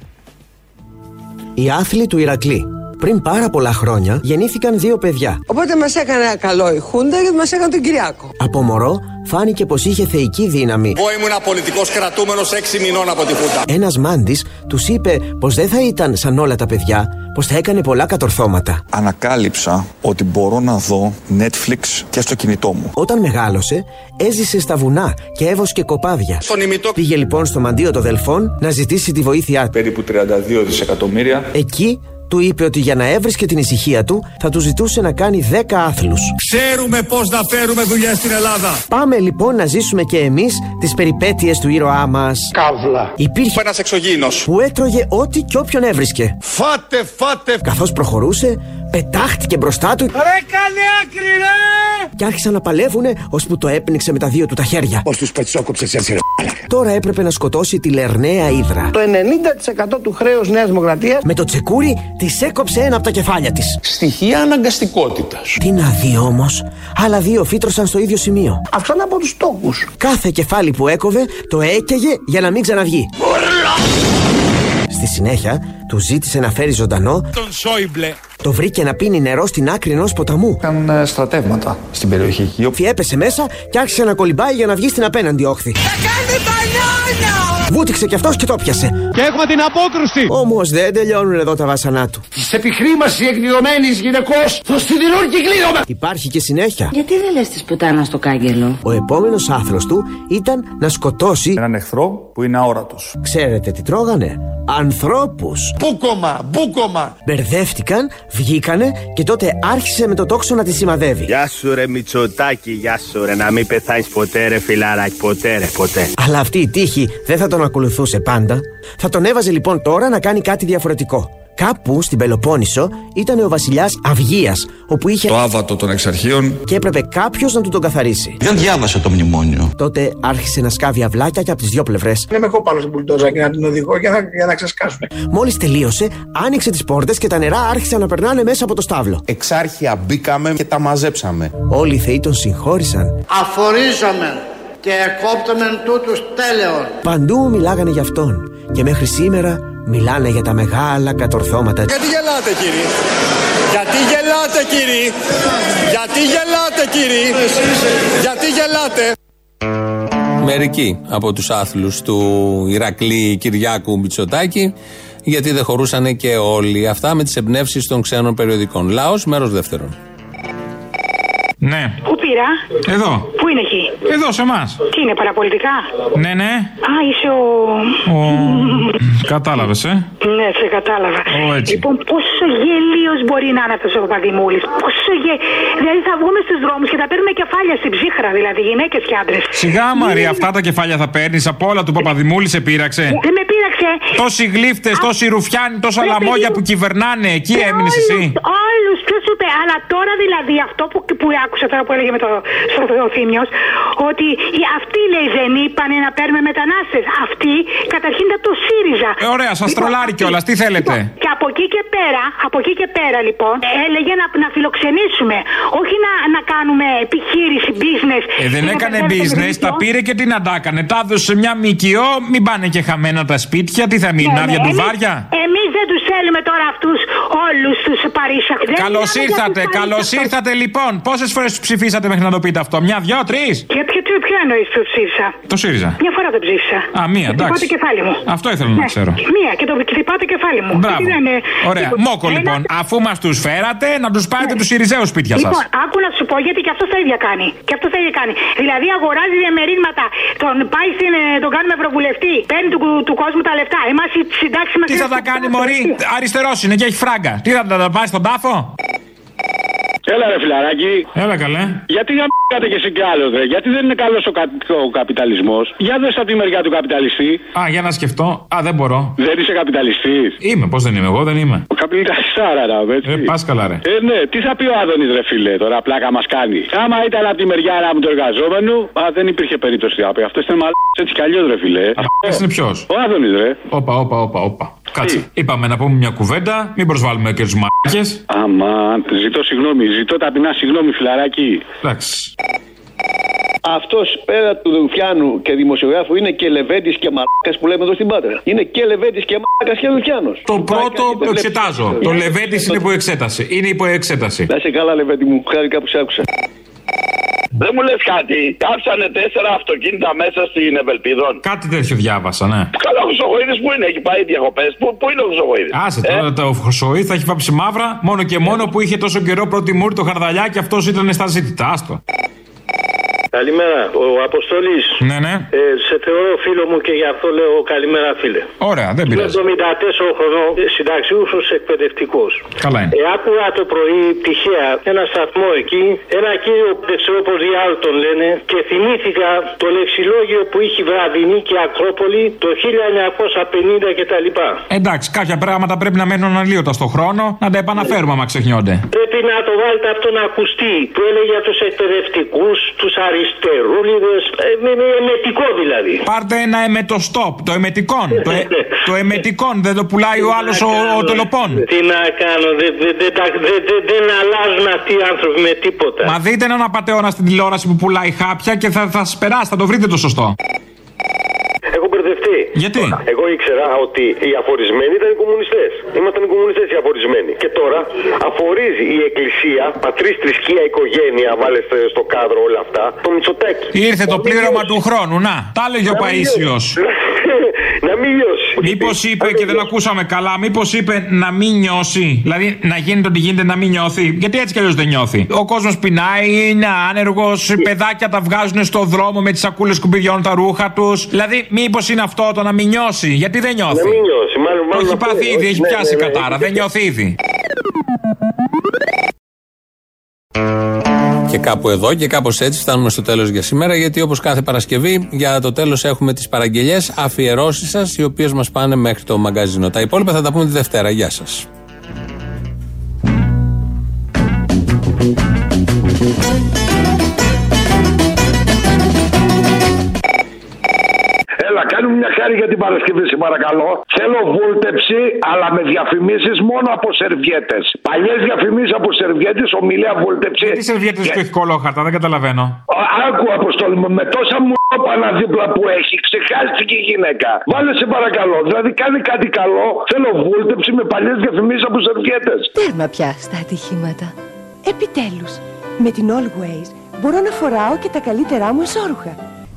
Οι άθλοι του Ηρακλή. Πριν πάρα πολλά χρόνια γεννήθηκαν δύο παιδιά. Οπότε μας έκανε καλό η Χούντα και μας έκανε τον Κυριάκο. Από μωρό φάνηκε πως είχε θεϊκή δύναμη. Εγώ ήμουν πολιτικός κρατούμενος 6 μηνών από τη Χούντα. Ένας μάντης τους είπε πως δεν θα ήταν σαν όλα τα παιδιά, πως θα έκανε πολλά κατορθώματα. Ανακάλυψα ότι μπορώ να δω Netflix και στο κινητό μου. Όταν μεγάλωσε, έζησε στα βουνά και έβοσκε κοπάδια. Στον ημιτό. Πήγε λοιπόν στο μαντίο των Δελφών να ζητήσει τη βοήθειά του. Περίπου 32 δισεκατομμύρια. Εκεί του είπε ότι για να έβρισκε την ησυχία του θα του ζητούσε να κάνει 10 άθλους. Ξέρουμε πώς να φέρουμε δουλειά στην Ελλάδα. Πάμε λοιπόν να ζήσουμε και εμείς τις περιπέτειες του ήρωά μας. Καύλα. Υπήρχε ένας εξωγήινος. που έτρωγε ό,τι και όποιον έβρισκε. Φάτε, φάτε. Καθώς προχωρούσε, πετάχτηκε μπροστά του Ρε καλή άκρη, ρε! και άρχισαν να παλεύουνε ώσπου το έπνιξε με τα δύο του τα χέρια. Πώ τους πετσόκοψες έτσι, ρε. Τώρα έπρεπε να σκοτώσει τη Λερναία Ήδρα. Το 90% του χρέους Νέας Δημοκρατίας Με το τσεκούρι της έκοψε ένα από τα κεφάλια της. Στοιχεία αναγκαστικότητας. Τι να δει όμως, άλλα δύο φύτρωσαν στο ίδιο σημείο. Αυτό είναι από τους τόκους. Κάθε κεφάλι που έκοβε το έκαιγε για να μην ξαναβγεί. Στη συνέχεια του ζήτησε να φέρει ζωντανό, Τον Σόιμπλε. το βρήκε να πίνει νερό στην άκρη ενός ποταμού. Είχαν ε, στρατεύματα στην περιοχή εκεί. Φι έπεσε μέσα και άρχισε να κολυμπάει για να βγει στην απέναντι όχθη. Βούτυξε κι αυτός και το πιασε. Και έχουμε την απόκρουση. Όμως δεν τελειώνουν εδώ τα βάσανά του. Της επιχρήμασης εκδηλωμένη γυναικός στο σιδηρούν και κλείνομαι. Υπάρχει και συνέχεια. Γιατί δεν λες της πουτάνας στο κάγκελο; Ο επόμενος άθρο του ήταν να σκοτώσει. Έναν εχθρό που είναι αόρατος. Ξέρετε τι τρώγανε; Ανθρώπους. Μπούκομα, μπούκομα. Μπερδεύτηκαν, βγήκανε και τότε άρχισε με το τόξο να τη σημαδεύει. Γεια σου ρε Μητσοτάκη, γεια σου ρε Να μην πεθάνεις ποτέ ρε φιλαράκι, ποτέ ρε, ποτέ Αλλά αυτή η τύχη δεν θα τον ακολουθούσε πάντα. Θα τον έβαζε λοιπόν τώρα να κάνει κάτι διαφορετικό. Κάπου στην Πελοπόννησο ήταν ο βασιλιάς Αυγίας, όπου είχε. Το άβατο των εξαρχείων. και έπρεπε κάποιος να του τον καθαρίσει. Δεν διάβασα το μνημόνιο Τότε άρχισε να σκάβει αυλάκια και από τις δύο πλευρές. Δεν με έχω πάνω στην πουλτόζα και να την οδηγώ για να, για να ξεσκάσουμε. Μόλις τελείωσε, άνοιξε τις πόρτες και τα νερά άρχισαν να περνάνε μέσα από το στάβλο. Εξάρχεια μπήκαμε και τα μαζέψαμε Όλοι οι θεοί τον συγχώρησαν. Αφορίζομαι και εκόπτωμεν τούτους τέλεων. Παντού μιλάγανε για αυτόν. Και μέχρι σήμερα μιλάνε για τα μεγάλα κατορθώματα. Γιατί γελάτε κύριε; Γιατί γελάτε κύριε; Γιατί γελάτε κύριε; Γιατί γελάτε; Μερικοί από τους άθλους του Ηρακλή Κυριάκου Μητσοτάκη γιατί δεν χωρούσαν και όλοι αυτά με τις εμπνεύσεις των ξένων περιοδικών. Λαός, μέρος δεύτερον. Ναι. Πού πήρα; Εδώ. Πού είναι εκεί; Εδώ σε εμάς. Τι είναι, παραπολιτικά; Ναι, ναι. Α, είσαι ο. Ο... Κατάλαβες, ε; Ναι, σε κατάλαβα. Ω, έτσι. Λοιπόν, πόσο γελίο μπορεί να είναι αυτός ο Παπαδημούλης; Πόσο γε... Δηλαδή θα βγούμε στους δρόμους και θα παίρνουμε κεφάλια στην ψύχρα, δηλαδή γυναίκες και άντρες. Σιγά, Μαρία, αυτά τα κεφάλια θα παίρνεις από όλα του Παπαδημούλη σε πείραξε. Δεν με πείραξε. Τόσοι γλύφτες, τόσοι ρουφιάνοι, τόσα λαμόγια που κυβερνάνε, εκεί έμεινες εσύ. Όλους, ποιος σου είπε. Αλλά τώρα δηλαδή αυτό που, που άκουσα τώρα που έλεγε με το στο Θήμιος, ότι οι- αυτοί λέει δεν είπανε να παίρνουμε μετανάστες. Αυτοί καταρχήν ήταν το ΣΥΡΙΖΑ. Ε, ωραία, σας Λοιπόν, τρολάρει αυτοί- κιόλας, τι θέλετε; Λοιπόν, και από εκεί και πέρα, από εκεί και πέρα λοιπόν, έλεγε να, να φιλοξενήσουμε. Όχι να, να κάνουμε επιχείρηση, business. Ε, δεν και να έκανε μπερδεύουμε το business, τα μισθό. πήρε και τι να τα έκανε. Τα έδωσε σε μια ΜΚΟ, μην πάνε και χαμένα τα σπίτια, τι θα μείνουν, άδεια ντουβάρια; Εμείς δεν τους θέλουμε τώρα αυτούς όλους τους Παρίσια. Δεν Καλώς μιλάμε για ήρθατε, τους καλώς Παρίσια. ήρθατε λοιπόν. Πόσες φορές ψηφίσατε μέχρι να το πείτε αυτό, Μια, δυο, τρεις; Για ποιο, ποιο, ποιο εννοείς που ψήφισα; Το ΣΥΡΙΖΑ. Μια φορά δεν ψήφισα. Α, μία, Και εντάξει. χτυπάω το κεφάλι μου. Αυτό ήθελα να Ναι, ξέρω. Μία και το χτυπάω το κεφάλι μου. Μπράβο. Γιατί δεν είναι- Ωραία. Λοιπόν, Μόκο ένα- λοιπόν. Αφού μας τους φέρατε, να τους πάρετε τους Σιριζέους σπίτια σας. Λοιπόν, άκου να σου πω γιατί και αυτό τα ίδια κάνει. Και αυτό τα ίδια κάνει. Δηλαδή αγοράζει διαμερίσματα, τον πάει στην, ε, τον κάνουμε ευρωβουλευτή, παίρνει του, του κόσμου τα λεφτά. Εμάς οι συντάξεις μας. Τι θα τα κάνει, Μωρή, αριστερός είναι και έχει φράγκα. Τι θα τα, τα πάει στο στον τάφο; Έλα ρε φιλαράκι. Έλα καλέ. Γιατί γαμπάτε και εσύ κι άλλο, ρε. Γιατί δεν είναι καλός ο, κα... ο καπιταλισμός. Για δες από τη μεριά του καπιταλιστή. Α, για να σκεφτώ. Α, δεν μπορώ. Δεν είσαι καπιταλιστής. Είμαι, πώς δεν είμαι, εγώ δεν είμαι. Ο καπιταλιστάρα, ρε, έτσι. Ε, πας καλά, ρε. Ε, ναι, τι θα πει ο Άδωνης, ρε φίλε, τώρα πλάκα μας κάνει. Άμα ήταν από τη μεριά μου του εργαζόμενου, α, δεν υπήρχε περίπτωση να πει. Αυτό είναι μαλάκα έτσι κι αλλιώς, ρε φίλε. Ποιο είναι ποιος; Ο Άδωνης, ρε. Όπα, όπα, όπα, όπα. Κάτσε. Είπαμε να πούμε μια κουβέντα, μην προσβάλλουμε και τους μάκε. Αμά, ζητώ συγγνώμη, ζητώ ταπεινά συγγνώμη, φιλαράκι. Εντάξει. Αυτός πέρα του Ρουφιάνου και δημοσιογράφου είναι και Λεβέντης και Μαλάκας που λέμε εδώ στην Πάτρα. Είναι και Λεβέντης και Μαλάκας και Ρουφιάνο. Το πρώτο το εξετάζω. Το Λεβέντης είναι υπό εξέταση. Είναι υπό εξέταση. Να είσαι καλά, Λεβέντη μου. Χάρηκα που σε άκουσα. Δεν μου λες κάτι. Κάψανε τέσσερα αυτοκίνητα μέσα στην Ευελπίδων. Κάτι τέτοιο διάβασα, ναι. Καλά, ο Χρυσοχοίδης που είναι, έχει πάει διακοπές. Πού, πού είναι ο Χρυσοχοίδης; Άσε τώρα το Χρυσοίδη θα έχει βάψει μαύρα μόνο και μόνο που είχε τόσο καιρό πρώτη μούρη το χαρδαλιά και αυτός ήταν στα ζήτητα. Άστο. Καλημέρα, ο Αποστολή. Ναι, ναι. Ε, σε θεωρώ φίλο μου και γι' αυτό λέω καλημέρα, φίλε. Ωραία, δεν Είμαι πειράζει. 74 χρονών συνταξιούχος εκπαιδευτικός. Καλά είναι. Ε, άκουγα το πρωί τυχαία ένα σταθμό εκεί, ένα κύριο που δεν ξέρω πώ διάλογο τον λένε, και θυμήθηκα το λεξιλόγιο που είχε Βραδινή και Ακρόπολη το 1950 κτλ. Εντάξει, κάποια πράγματα πρέπει να μένουν αλλίωτα στο χρόνο, να τα επαναφέρουμε άμα ξεχνιόνται. Πρέπει να το βάλετε αυτό να ακουστεί. Που έλεγε για τους εκπαιδευτικούς, τους αριστερούλιδε. Ε, με, με εμετικό δηλαδή. Πάρτε ένα εμετοστόπ, το εμετικόν. το, ε, το εμετικόν, δεν το πουλάει ο άλλος ο, ο τελοπών. Τι να κάνω, δεν δεν- δεν τα- δεν- δεν- δεν αλλάζουν αυτοί οι άνθρωποι με τίποτα. Μα δείτε έναν απαταιώνα στην τηλεόραση που πουλάει χάπια και θα, θα σας περάσει, θα το βρείτε το σωστό. Έχω μπερδευτεί. Γιατί; Εγώ ήξερα ότι οι αφορισμένοι ήταν οι κομμουνιστές. Ήμασταν οι κομμουνιστές οι αφορισμένοι. Και τώρα αφορίζει η Εκκλησία, πατρίς, θρησκεία, οικογένεια, βάλεστε στο κάδρο όλα αυτά, το Μητσοτάκι. Ήρθε το πλήρωμα του χρόνου, να. Τα έλεγε ο Να μην Παίσιος. να μην λιώσει. Μήπως είπε και δεν ακούσαμε καλά, μήπως είπε να μην νιώσει. Δηλαδή να γίνεται ό,τι γίνεται να μην νιώθει. Γιατί έτσι κι αλλιώς δεν νιώθει. Ο κόσμος πεινάει, είναι άνεργος, παιδάκια τα βγάζουν στο δρόμο με τις σακούλες που πηγαίνουν τα ρούχα τους. Δηλαδή, μήπω είναι αυτό το να μην νιώσει; Γιατί δεν νιώθει; Να μην νιώσει. Μάλλον, Το μάλλον έχει αυτό πάθει είναι. ήδη, έχει Ναι, πιάσει ναι, ναι, κατάρα, έχει δεν νιώθει ήδη. Και κάπου εδώ και κάπως έτσι φτάνουμε στο τέλος για σήμερα γιατί όπως κάθε Παρασκευή για το τέλος έχουμε τις παραγγελίες αφιερώσεις σας οι οποίες μας πάνε μέχρι το μαγκαζίνο. Τα υπόλοιπα θα τα πούμε τη Δευτέρα. Γεια σας. Έλα, κάνουμε μια χάρη για την Παρασκευή, σε παρακαλώ. Θέλω βούλτεψη, αλλά με διαφημίσεις μόνο από σερβιέτες. Παλιές διαφημίσεις από σερβιέτες, ομιλία βούλτεψη. Τι σερβιέτες που έχει κολόχαρτα, δεν καταλαβαίνω. Α, Άκου, Αποστόλη μου, με τόσα μου δίπλα που έχει, ξεχάστηκε η γυναίκα. Βάλε σε παρακαλώ. Δηλαδή, κάνει κάτι καλό. Θέλω βούλτεψη με παλιές διαφημίσεις από σερβιέτες. Τέρμα πια στα ατυχήματα. Επιτέλους, με την Always μπορώ να φοράω και τα καλύτερά μου εσώρουχα.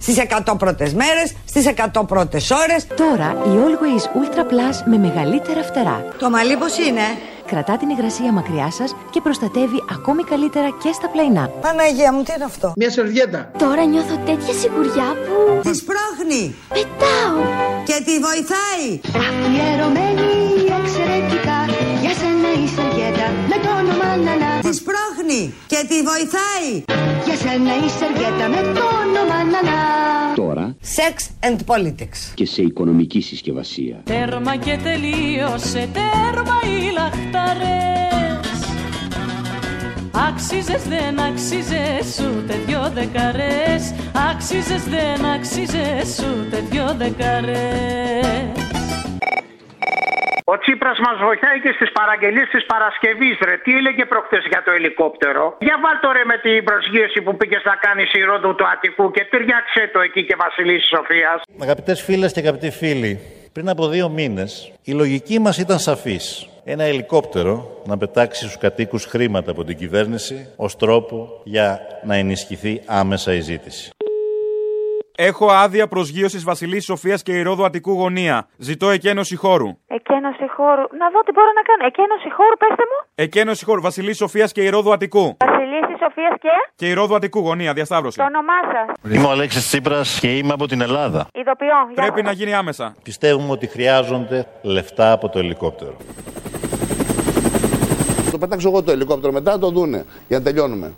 Στις 100 πρώτες μέρες, στις 100 πρώτες ώρες. Τώρα η Always Ultra Plus με μεγαλύτερα φτερά. Το μαλλί πώς είναι; Κρατά την υγρασία μακριά σας και προστατεύει ακόμη καλύτερα και στα πλαϊνά. Παναγία μου, τι είναι αυτό; Μια σερβιέτα. Τώρα νιώθω τέτοια σιγουριά που... Τη σπρώχνει. Πετάω. Και τη βοηθάει. Αφιερωμένη εξαιρετικά για σένα η σεργέτα με το όνομα Νανά. Της σπρώχνει. Και τη βοηθάει. Για σένα η σεργέτα με το όνομα Νανά. Τώρα Sex and politics. και σε οικονομική συσκευασία. Τέρμα και τελείωσε, τέρμα οι λαχταρές Άξιζες δεν άξιζες ούτε δυο δεκαρές Άξιζες δεν άξιζες ούτε δυο δεκαρές Ο Τσίπρας μας βοηθάει και στις παραγγελίες της Παρασκευής ρε. Τι έλεγε προχθές για το ελικόπτερο; Για βάλτο ρε με την προσγείωση που πήγες να κάνεις η Ρόδου του Αττικού και ταιριάξε το εκεί και Βασιλής Σοφίας. Αγαπητές φίλες και αγαπητοί φίλοι, πριν από δύο μήνες η λογική μας ήταν σαφής. Ένα ελικόπτερο να πετάξει στους κατοίκους χρήματα από την κυβέρνηση ως τρόπο για να ενισχυθεί άμεσα η ζήτηση. Έχω άδεια προσγείωσης Βασιλής Σοφίας και Ηρόδου Αττικού γωνία. Ζητώ εκένωση χώρου. Εκένωση χώρου. Να δω τι μπορώ να κάνω. Εκένωση χώρου, πέστε μου. Εκένωση χώρου Βασιλής Σοφίας και Ηρόδου Αττικού. Βασιλίση Σοφίας και; Και Ηρόδου Αττικού γωνία, διασταύρωση. Το όνομά σας. Είμαι ο Αλέξης Τσίπρας και είμαι από την Ελλάδα. Ειδοποιώ. Γεια Πρέπει σας. να γίνει άμεσα. Πιστεύουμε ότι χρειάζονται λεφτά από το ελικόπτερο. Το πετάξω εγώ το ελικόπτερο μετά να το δούνε. Για να τελειώνουμε.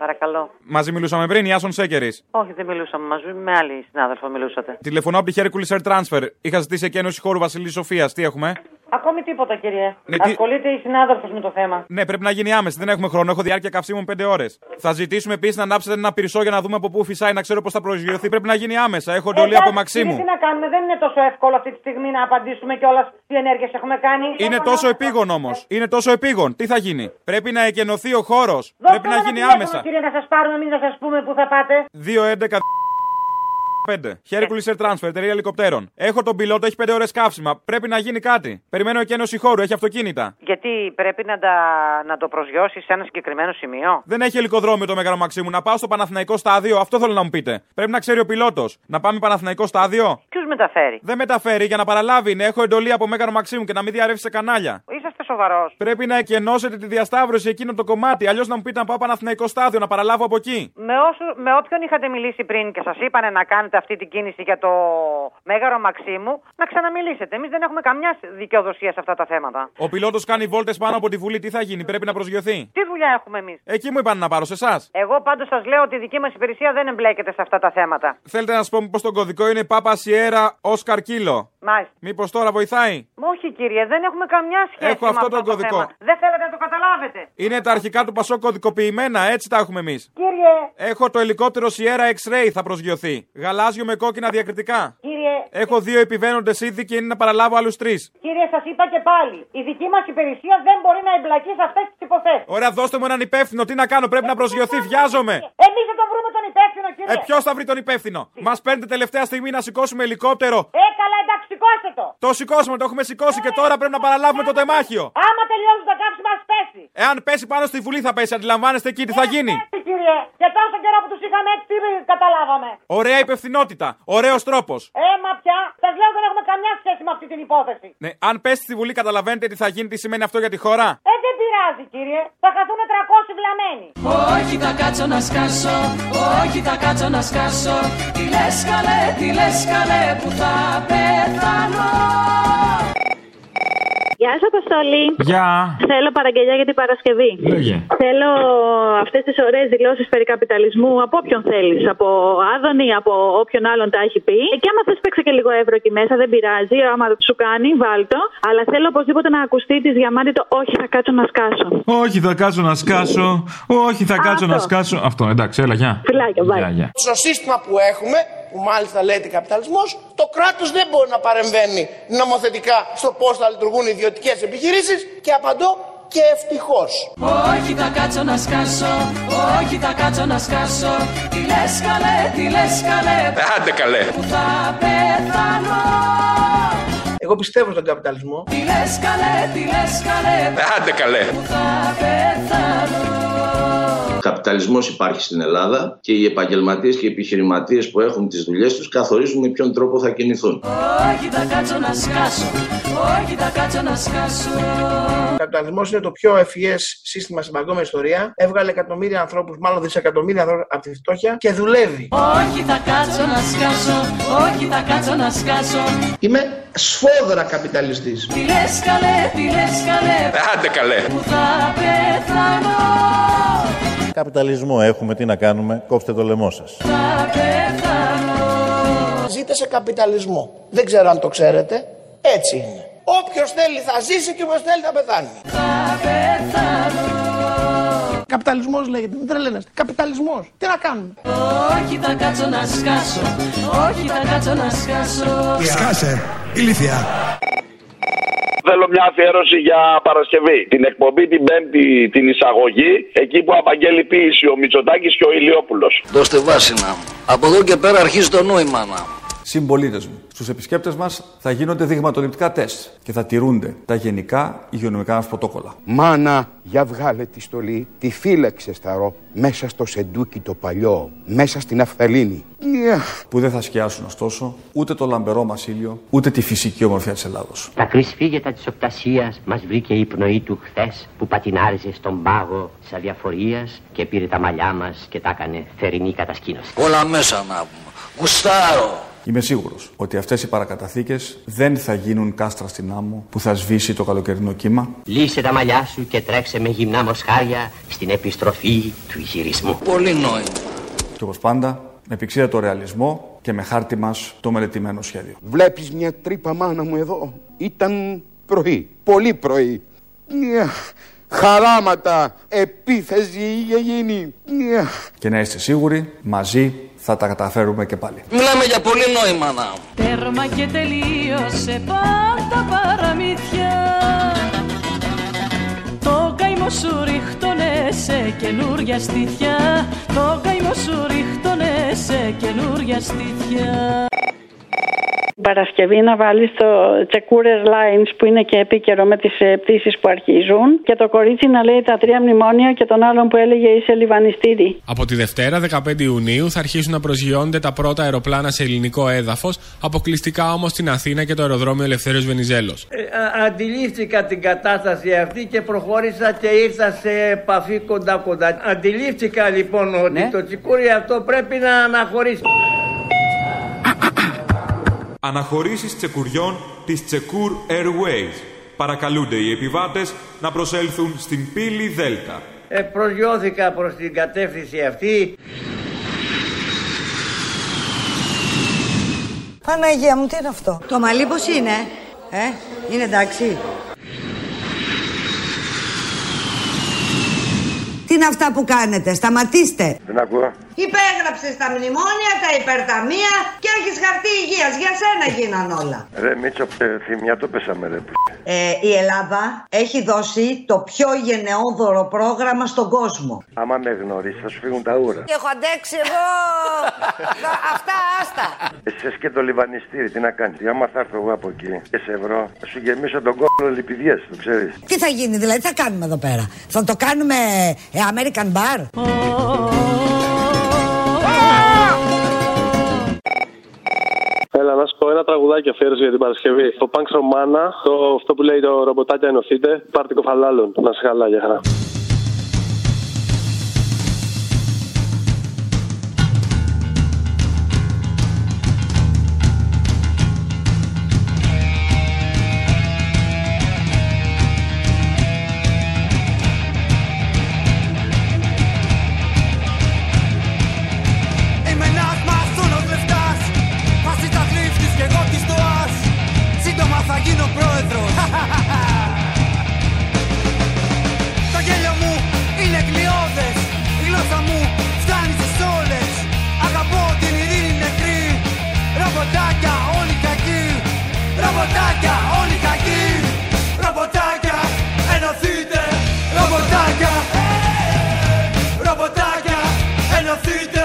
Παρακαλώ. Μαζί μιλούσαμε πριν, Ιάσον Σέκερης. Όχι, δεν μιλούσαμε μαζί. Με άλλη συνάδελφο μιλούσατε. Τηλεφωνώ από τη Hercules Air Transfer. Είχα ζητήσει εκένωση χώρου Βασιλής Σοφίας. Τι έχουμε; Ακόμη τίποτα, κύριε. Ναι, τι- Ασχολείται η συνάδελφος με το θέμα. Ναι, πρέπει να γίνει άμεση. Δεν έχουμε χρόνο. Έχω διάρκεια καυσίμων 5 ώρες. Θα ζητήσουμε επίσης να ανάψετε ένα πυρσό για να δούμε από πού φυσάει, να ξέρω πώς θα προσγειωθεί. Πρέπει να γίνει άμεσα. Έχω εντολή από Εντάξει, Μαξίμου. κύριε, Τι να κάνουμε, δεν είναι τόσο εύκολο αυτή τη στιγμή να απαντήσουμε κιόλας τι ενέργειες έχουμε κάνει. Είναι τόσο επίγον όμως. Είναι τόσο επίγον. Τι θα γίνει; Πρέπει να εκενωθεί ο χώρος. Δώστε Πρέπει να μας γίνει τηλέφωνο, άμεσα. Κύριε, να σας πάρουμε, εμεί να σας πούμε πού θα πάτε. 2-11. 5. Hercules Air Transfer, εταιρεία ελικοπτέρων. Έχω τον πιλότο, έχει 5 ώρες καύσιμα. Πρέπει να γίνει κάτι. Περιμένω εκένωση χώρου, έχει αυτοκίνητα. Γιατί πρέπει να, τα, να το προσγειώσεις σε ένα συγκεκριμένο σημείο; Δεν έχει ελικοδρόμιο το Μέγαρο Μαξίμου. Να πάω στο Παναθηναϊκό στάδιο, αυτό θέλω να μου πείτε. Πρέπει να ξέρει ο πιλότος. Να πάμε Παναθηναϊκό στάδιο; Ποιος μεταφέρει; Δεν μεταφέρει για να παραλάβει. Ναι, έχω εντολή από Μέγαρο Μαξίμου και να μην διαρρεύσει σε κανάλια. Είσαστε σοβαρός. Πρέπει να εκενώσετε τη διασταύρωση εκείνο το κομμάτι. Αλλιώς να μου πείτε να πάω Παναθηναϊκό στάδιο, να παραλάβω από εκεί. Με, όσου, με όποιον είχατε μιλήσει πριν και σας είπανε να κάνετε αυτή την κίνηση για το Μέγαρο Μαξίμου, να ξαναμιλήσετε. Εμείς δεν έχουμε καμιά δικαιοδοσία σε αυτά τα θέματα. Ο πιλότος κάνει βόλτες πάνω από τη Βουλή. Τι θα γίνει, πρέπει να προσγειωθεί; Τι δουλειά έχουμε εμείς; Εκεί μου είπαν να πάρω σε εσάς. Εγώ πάντως σας λέω ότι η δική μας υπηρεσία δεν εμπλέκεται σε αυτά τα θέματα. Θέλετε να σας πω πω τον κωδικό είναι Πάπα Σιέρα Όσκαρ Κίλο. Μάλιστα. Μήπως τώρα βοηθάει; Όχι κύριε, δεν έχουμε καμιά σχέση Έχω με αυτό τον το κωδικό. θέμα. Δεν θέλετε να το καταλάβετε. Είναι τα αρχικά του Πασό κωδικοποιημένα, έτσι τα έχουμε εμείς. Κύριε, Έχω το ελικόπτερο Sierra X-Ray θα προσγειωθεί. Γαλάζιο με κόκκινα διακριτικά. κύριε, Έχω δύο επιβαίνοντες ήδη και είναι να παραλάβω άλλους τρεις. κύριε, σας είπα και πάλι. Η δική μας υπηρεσία δεν μπορεί να εμπλακεί σε αυτές τις υποθέσεις. Ωραία, δώστε μου έναν υπεύθυνο. Τι να κάνω, πρέπει να προσγειωθεί. Βιάζομαι. Εμείς δεν τον βρούμε τον υπεύθυνο, κύριε. Ε, ποιος θα βρει τον υπεύθυνο; Μας παίρνετε τελευταία στιγμή να σηκώσουμε ελικόπτερο. Ε, καλά, εντάξει, σηκώστε το. Το σηκώσουμε, το έχουμε σηκώσει και τώρα πρέπει να παραλάβουμε το τεμάχιο. Άμα τελειώσουν τα κάψιμα, α πέσει. Εάν πέσει πάνω στη βουλή θα πέσει, αντιλαμβάνεστε εκεί τι θα γίνει. Έτσι, κύριε. Και τόσο καιρό που του είχαμε έτσι, τι καταλάβαμε. Ωραία υπευθυνότητα. Ωραίος τρόπος. Ε, μα πια. Σας λέω δεν έχουμε καμιά σχέση με αυτή την υπόθεση. Ναι, αν πέσει στη βουλή, καταλαβαίνετε τι θα γίνει, τι σημαίνει αυτό για τη χώρα. Ε, δεν πειράζει, κύριε. Θα χαθούν 300 βλαμμένοι. Όχι θα κάτσω να σκάσω, όχι θα κάτσω να σκάσω Τι λες καλέ, τι λες καλέ που θα πεθάνω Γεια σας, Αποστολή. Γεια. Θέλω παραγγελιά για την Παρασκευή. Λέγε. Θέλω αυτές τις ωραίες δηλώσεις περί καπιταλισμού από όποιον θέλεις. Από Άδωνη, από όποιον άλλον τα έχει πει. Και άμα θες παίξε και λίγο ευρώ εκεί μέσα, δεν πειράζει. Άμα σου κάνει, βάλτο. Αλλά θέλω οπωσδήποτε να ακουστεί της διαμάντη το Όχι, θα κάτσω να σκάσω. Όχι, θα κάτσω να σκάσω. Όχι, θα κάτσω να σκάσω. Αυτό, εντάξει, έλα, γεια. Φιλάκια, Γεια, γεια. Στο σύστημα που έχουμε, που μάλιστα λέγεται καπιταλισμός, το κράτος δεν μπορεί να παρεμβαίνει νομοθετικά στο πώς θα λειτουργούν οι ιδιωτικές επιχειρήσεις και απαντώ και ευτυχώς. Όχι θα κάτσω να σκάσω, όχι θα κάτσω να σκάσω Τι λες καλέ, τι λες καλέ Άντε καλέ. που θα πεθάνω Εγώ πιστεύω στον καπιταλισμό. Τι λες καλέ, τι λες καλέ Άντε καλέ. που θα πεθάνω Ο καπιταλισμός υπάρχει στην Ελλάδα και οι επαγγελματίες και οι επιχειρηματίες που έχουν τις δουλειές τους καθορίζουν με ποιον τρόπο θα κινηθούν. Όχι θα κάτσω να σκάσω, όχι θα κάτσω να σκάσω Ο καπιταλισμός είναι το πιο ευφυές σύστημα στην παγκόσμια ιστορία. Έβγαλε εκατομμύρια ανθρώπους, μάλλον δισεκατομμύρια ανθρώπους από τη φτώχεια και δουλεύει. Όχι θα κάτσω να σκάσω, όχι θα κάτσω να σκάσω Είμαι σφόδρα καπιταλιστής. Τι λες καλέ, τι λες καλέ Άντε καλέ. που θα πεθάνω Καπιταλισμό έχουμε, τι να κάνουμε, κόψτε το λαιμό σας. Θα πεθάνω Ζείτε σε καπιταλισμό. Δεν ξέρω αν το ξέρετε. Έτσι είναι. Όποιος θέλει θα ζήσει και όποιος θέλει θα πεθάνει. Θα πεθάνω Καπιταλισμός λέγεται, δεν τρελαίνεστε. Καπιταλισμός. Τι να κάνουμε; Όχι θα κάτσω να σκάσω, όχι θα κάτσω να σκάσω Σκάσε, ηλίθεια. Θέλω μια αφιέρωση για Παρασκευή. Την εκπομπή την Πέμπτη, την εισαγωγή, εκεί που απαγγέλει ποίηση ο Μητσοτάκης και ο Ηλιόπουλος. Δώστε βάσινα μου. Από εδώ και πέρα αρχίζει το νόημα να μου. Συμπολίτες μου, στους επισκέπτες μας θα γίνονται δειγματοληπτικά τεστ και θα τηρούνται τα γενικά υγειονομικά μας πρωτόκολλα. Μάνα, για βγάλε τη στολή, τη φύλαξε σταρό, μέσα στο σεντούκι το παλιό, μέσα στην αφθαλήνη. Που δεν θα σκιάσουν ωστόσο ούτε το λαμπερό μας ήλιο, ούτε τη φυσική ομορφιά της Ελλάδος. Τα κρυσφύγετα της οπτασίας μας βρήκε η πνοή του χθες που πατινάριζε στον πάγο της αδιαφορίας και πήρε τα μαλλιά μας και τα έκανε θερινή κατασκήνωση. Όλα μέσα να πούμε. Γουστάρω. Είμαι σίγουρος ότι αυτές οι παρακαταθήκες δεν θα γίνουν κάστρα στην άμμο που θα σβήσει το καλοκαιρινό κύμα. Λύσε τα μαλλιά σου και τρέξε με γυμνά μοσχάρια στην επιστροφή του γυρισμού. Πολύ νόημα. Και όπως πάντα, με πηξίδα το ρεαλισμό και με χάρτη μας το μελετημένο σχέδιο. Βλέπεις μια τρύπα μάνα μου εδώ; Ήταν πρωί. Πολύ πρωί. Μια χαράματα. Επίθεση είχε γίνει. Μια. Και να είστε σίγουροι, μαζί θα τα καταφέρουμε και πάλι. Μιλάμε για πολύ νόημα να. Τέρμα και τελείωσε πάντα παραμύθια Το καημό σου ρίχτωνε σε καινούρια στήθια Το καημό σου ρίχτωνε σε καινούρια στήθια Παρασκευή να βάλεις το Τσεκούρερ Lines που είναι και επίκαιρο με τις πτήσεις που αρχίζουν και το κορίτσι να λέει τα τρία μνημόνια και τον άλλον που έλεγε είσαι λιβανιστήρι. Από τη Δευτέρα, 15 Ιουνίου, θα αρχίσουν να προσγειώνονται τα πρώτα αεροπλάνα σε ελληνικό έδαφος, αποκλειστικά όμως στην Αθήνα και το αεροδρόμιο Ελευθέρω Βενιζέλος. Ε, α- αντιλήφθηκα την κατάσταση αυτή και προχώρησα και ήρθα σε επαφή κοντά-κοντά. Αντιλήφθηκα λοιπόν ότι το τσικούρι αυτό πρέπει να αναχωρήσει. Αναχωρήσεις τσεκουριών της Τσεκούρ Airways. Παρακαλούνται οι επιβάτες να προσέλθουν στην πύλη Δέλτα. Ε, προσγειώθηκα προς την κατεύθυνση αυτή. Παναγία μου, τι είναι αυτό; Το μαλλί πώς είναι, ε, είναι εντάξει. Τι είναι αυτά που κάνετε, σταματήστε. Δεν ακούω. Υπέγραψες τα μνημόνια, τα υπερταμεία και έχεις χαρτί υγείας. Για σένα γίναν όλα. Ρε Μίτσο, ε, θυμιά το πέσαμε ρε. Ε, η Ελλάδα έχει δώσει το πιο γενναιόδωρο πρόγραμμα στον κόσμο. Άμα με γνωρίσει θα σου φύγουν τα ούρα. Έχω αντέξει εγώ. Αυτά άστα. Εσείς και το λιβανιστήρι, τι να κάνεις. Άμα θα έρθω εγώ από εκεί και σε βρω, θα σου γεμίσω τον κόλλο λιπηδιές, το ξέρεις. Τι θα γίνει, δηλαδή, τι θα κάνουμε εδώ πέρα; Θα το κάνουμε ε, American Bar; Έλα, να σου πω ένα τραγουδάκι αφιέρωση για την Παρασκευή. Το Punk Romana, το, αυτό που λέει το ρομποτάκια ενωθείτε, πάρτι κοφαλάλων. Να σε καλά, για χαρά. Ρομποτάκια όλοι κακοί. Ρομποτάκια ενωθείτε. Ρομποτάκια Ρομποτάκια ενωθείτε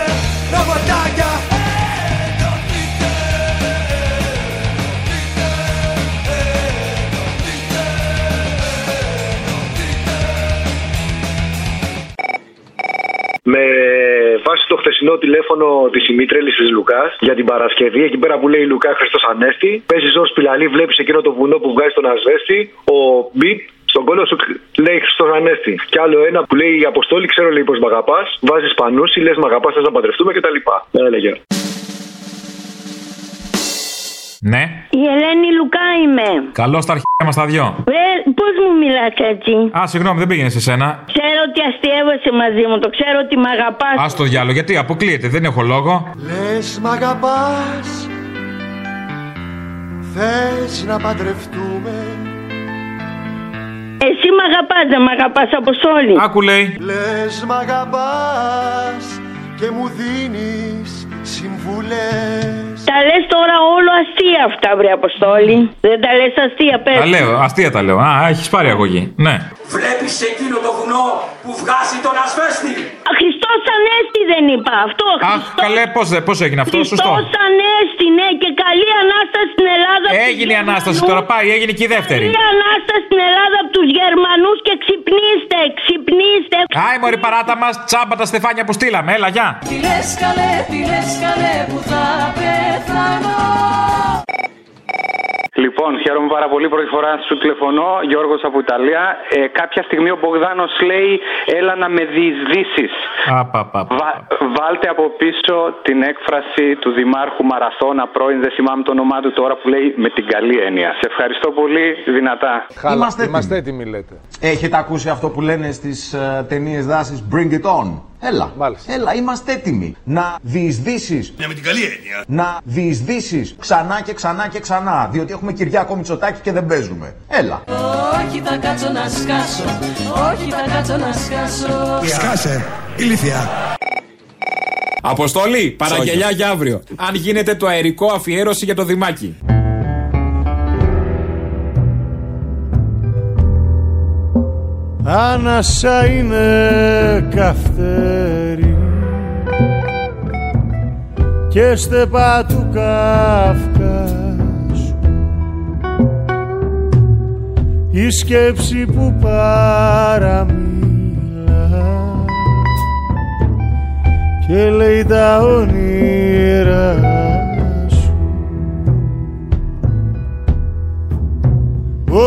βάση το χθεσινό τηλέφωνο της Ημίτρελη της Λουκάς για την Παρασκευή, εκεί πέρα που λέει Λουκά Χριστός Ανέστη, παίζει ζώο σπιλαλή, βλέπεις εκείνο το βουνό που βγάζει τον ασβέστη, ο Μπιπ στον κόλλο σου λέει Χριστός Ανέστη. Και άλλο ένα που λέει η Αποστόλη, ξέρω λέει πως μ' αγαπάς, βάζεις πανούση, λες μ' αγαπάς, θες να παντρευτούμε κτλ. Έλεγε. Ναι. Η Ελένη Λουκά είμαι. Καλώς τα αρχαία μας τα δυο. Βρε, πώς μου μιλάς έτσι; Α, συγγνώμη, δεν πήγαινε σε σένα. Ξέρω ότι αστείευεσαι μαζί μου, το ξέρω ότι με αγαπάς. Α το διάλογο, γιατί αποκλείεται, δεν έχω λόγο. Λες μ' αγαπάς Θες να παντρευτούμε Εσύ με αγαπάς, δεν με αγαπάς, Αποστόλη. Άκου λέει. Λες μ' αγαπάς Και μου δίνεις συμβουλές Τα λες τώρα όλο αστεία αυτά, βρε Αποστόλη. Δεν τα λες αστεία, πες. Τα λέω, αστεία τα λέω. Α, έχεις πάρει αγωγή. Ναι. Βλέπεις εκείνο το βουνό που βγάζει τον ασβέστη Χριστός Ανέστη δεν είπα. Αυτό. Αχ, καλέ, πώς πώς έγινε αυτό, σωστό. Χριστός Ανέστη, ναι, και καλή ανάσταση στην Ελλάδα. από τους Έγινε η ανάσταση Γερμανούς. τώρα, πάει, έγινε και η δεύτερη. Καλή ανάσταση στην Ελλάδα από του Γερμανούς και ξυπνήστε, ξυπνήστε. Άι, μωρή παράτα μας, τσάμπα τα στεφάνια που στείλαμε, έλα, γεια. Τι λες καλέ, τι λες καλέ που θα πεθάνω Λοιπόν, χαίρομαι πάρα πολύ. Πρώτη φορά σου τηλεφωνώ, Γιώργος από Ιταλία. Ε, κάποια στιγμή ο Μπογδάνος λέει: Έλα να με διεισδύσεις. Απαπα. Βάλτε από πίσω την έκφραση του Δημάρχου Μαραθώνα πρώην, δεν θυμάμαι το όνομά του τώρα που λέει με την καλή έννοια. Σε ευχαριστώ πολύ, δυνατά. Είμαστε, Είμαστε έτοιμοι, λέτε. Έχετε ακούσει αυτό που λένε στις uh, ταινίες δάση Bring it on. Έλα. Έλα, είμαστε έτοιμοι να διεισδύσεις. Ναι, με την καλή έννοια. Να διεισδύσεις ξανά και ξανά και ξανά. Διότι έχουμε Κυριάκο Μητσοτάκη και δεν παίζουμε. Έλα. Όχι θα κάτσω να σκάσω, όχι θα κάτσω να σκάσω. Σκάσε, ηλίθεια. Αποστολή, παραγγελιά για αύριο. Αν γίνεται το αερικό αφιέρωση για το Δημάκι. Άνασα είναι καυτέρι. Και στεπά του Καυκάσου η σκέψη που παραμίλα. Και λέει τα όνειρα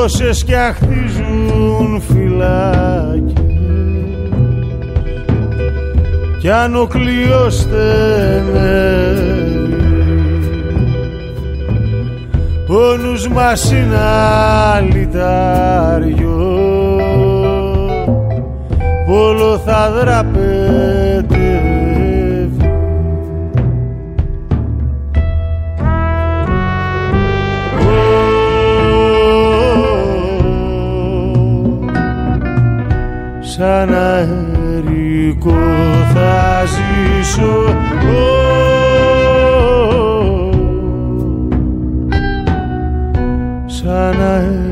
όσες κι αχτίζουν φυλάκια κι αν ο κλειός στενεύει ο νους μας είναι αλυτάριο. Όλο θα δραπετεύει σαν αερικό θα ζήσω. Σαν αερικό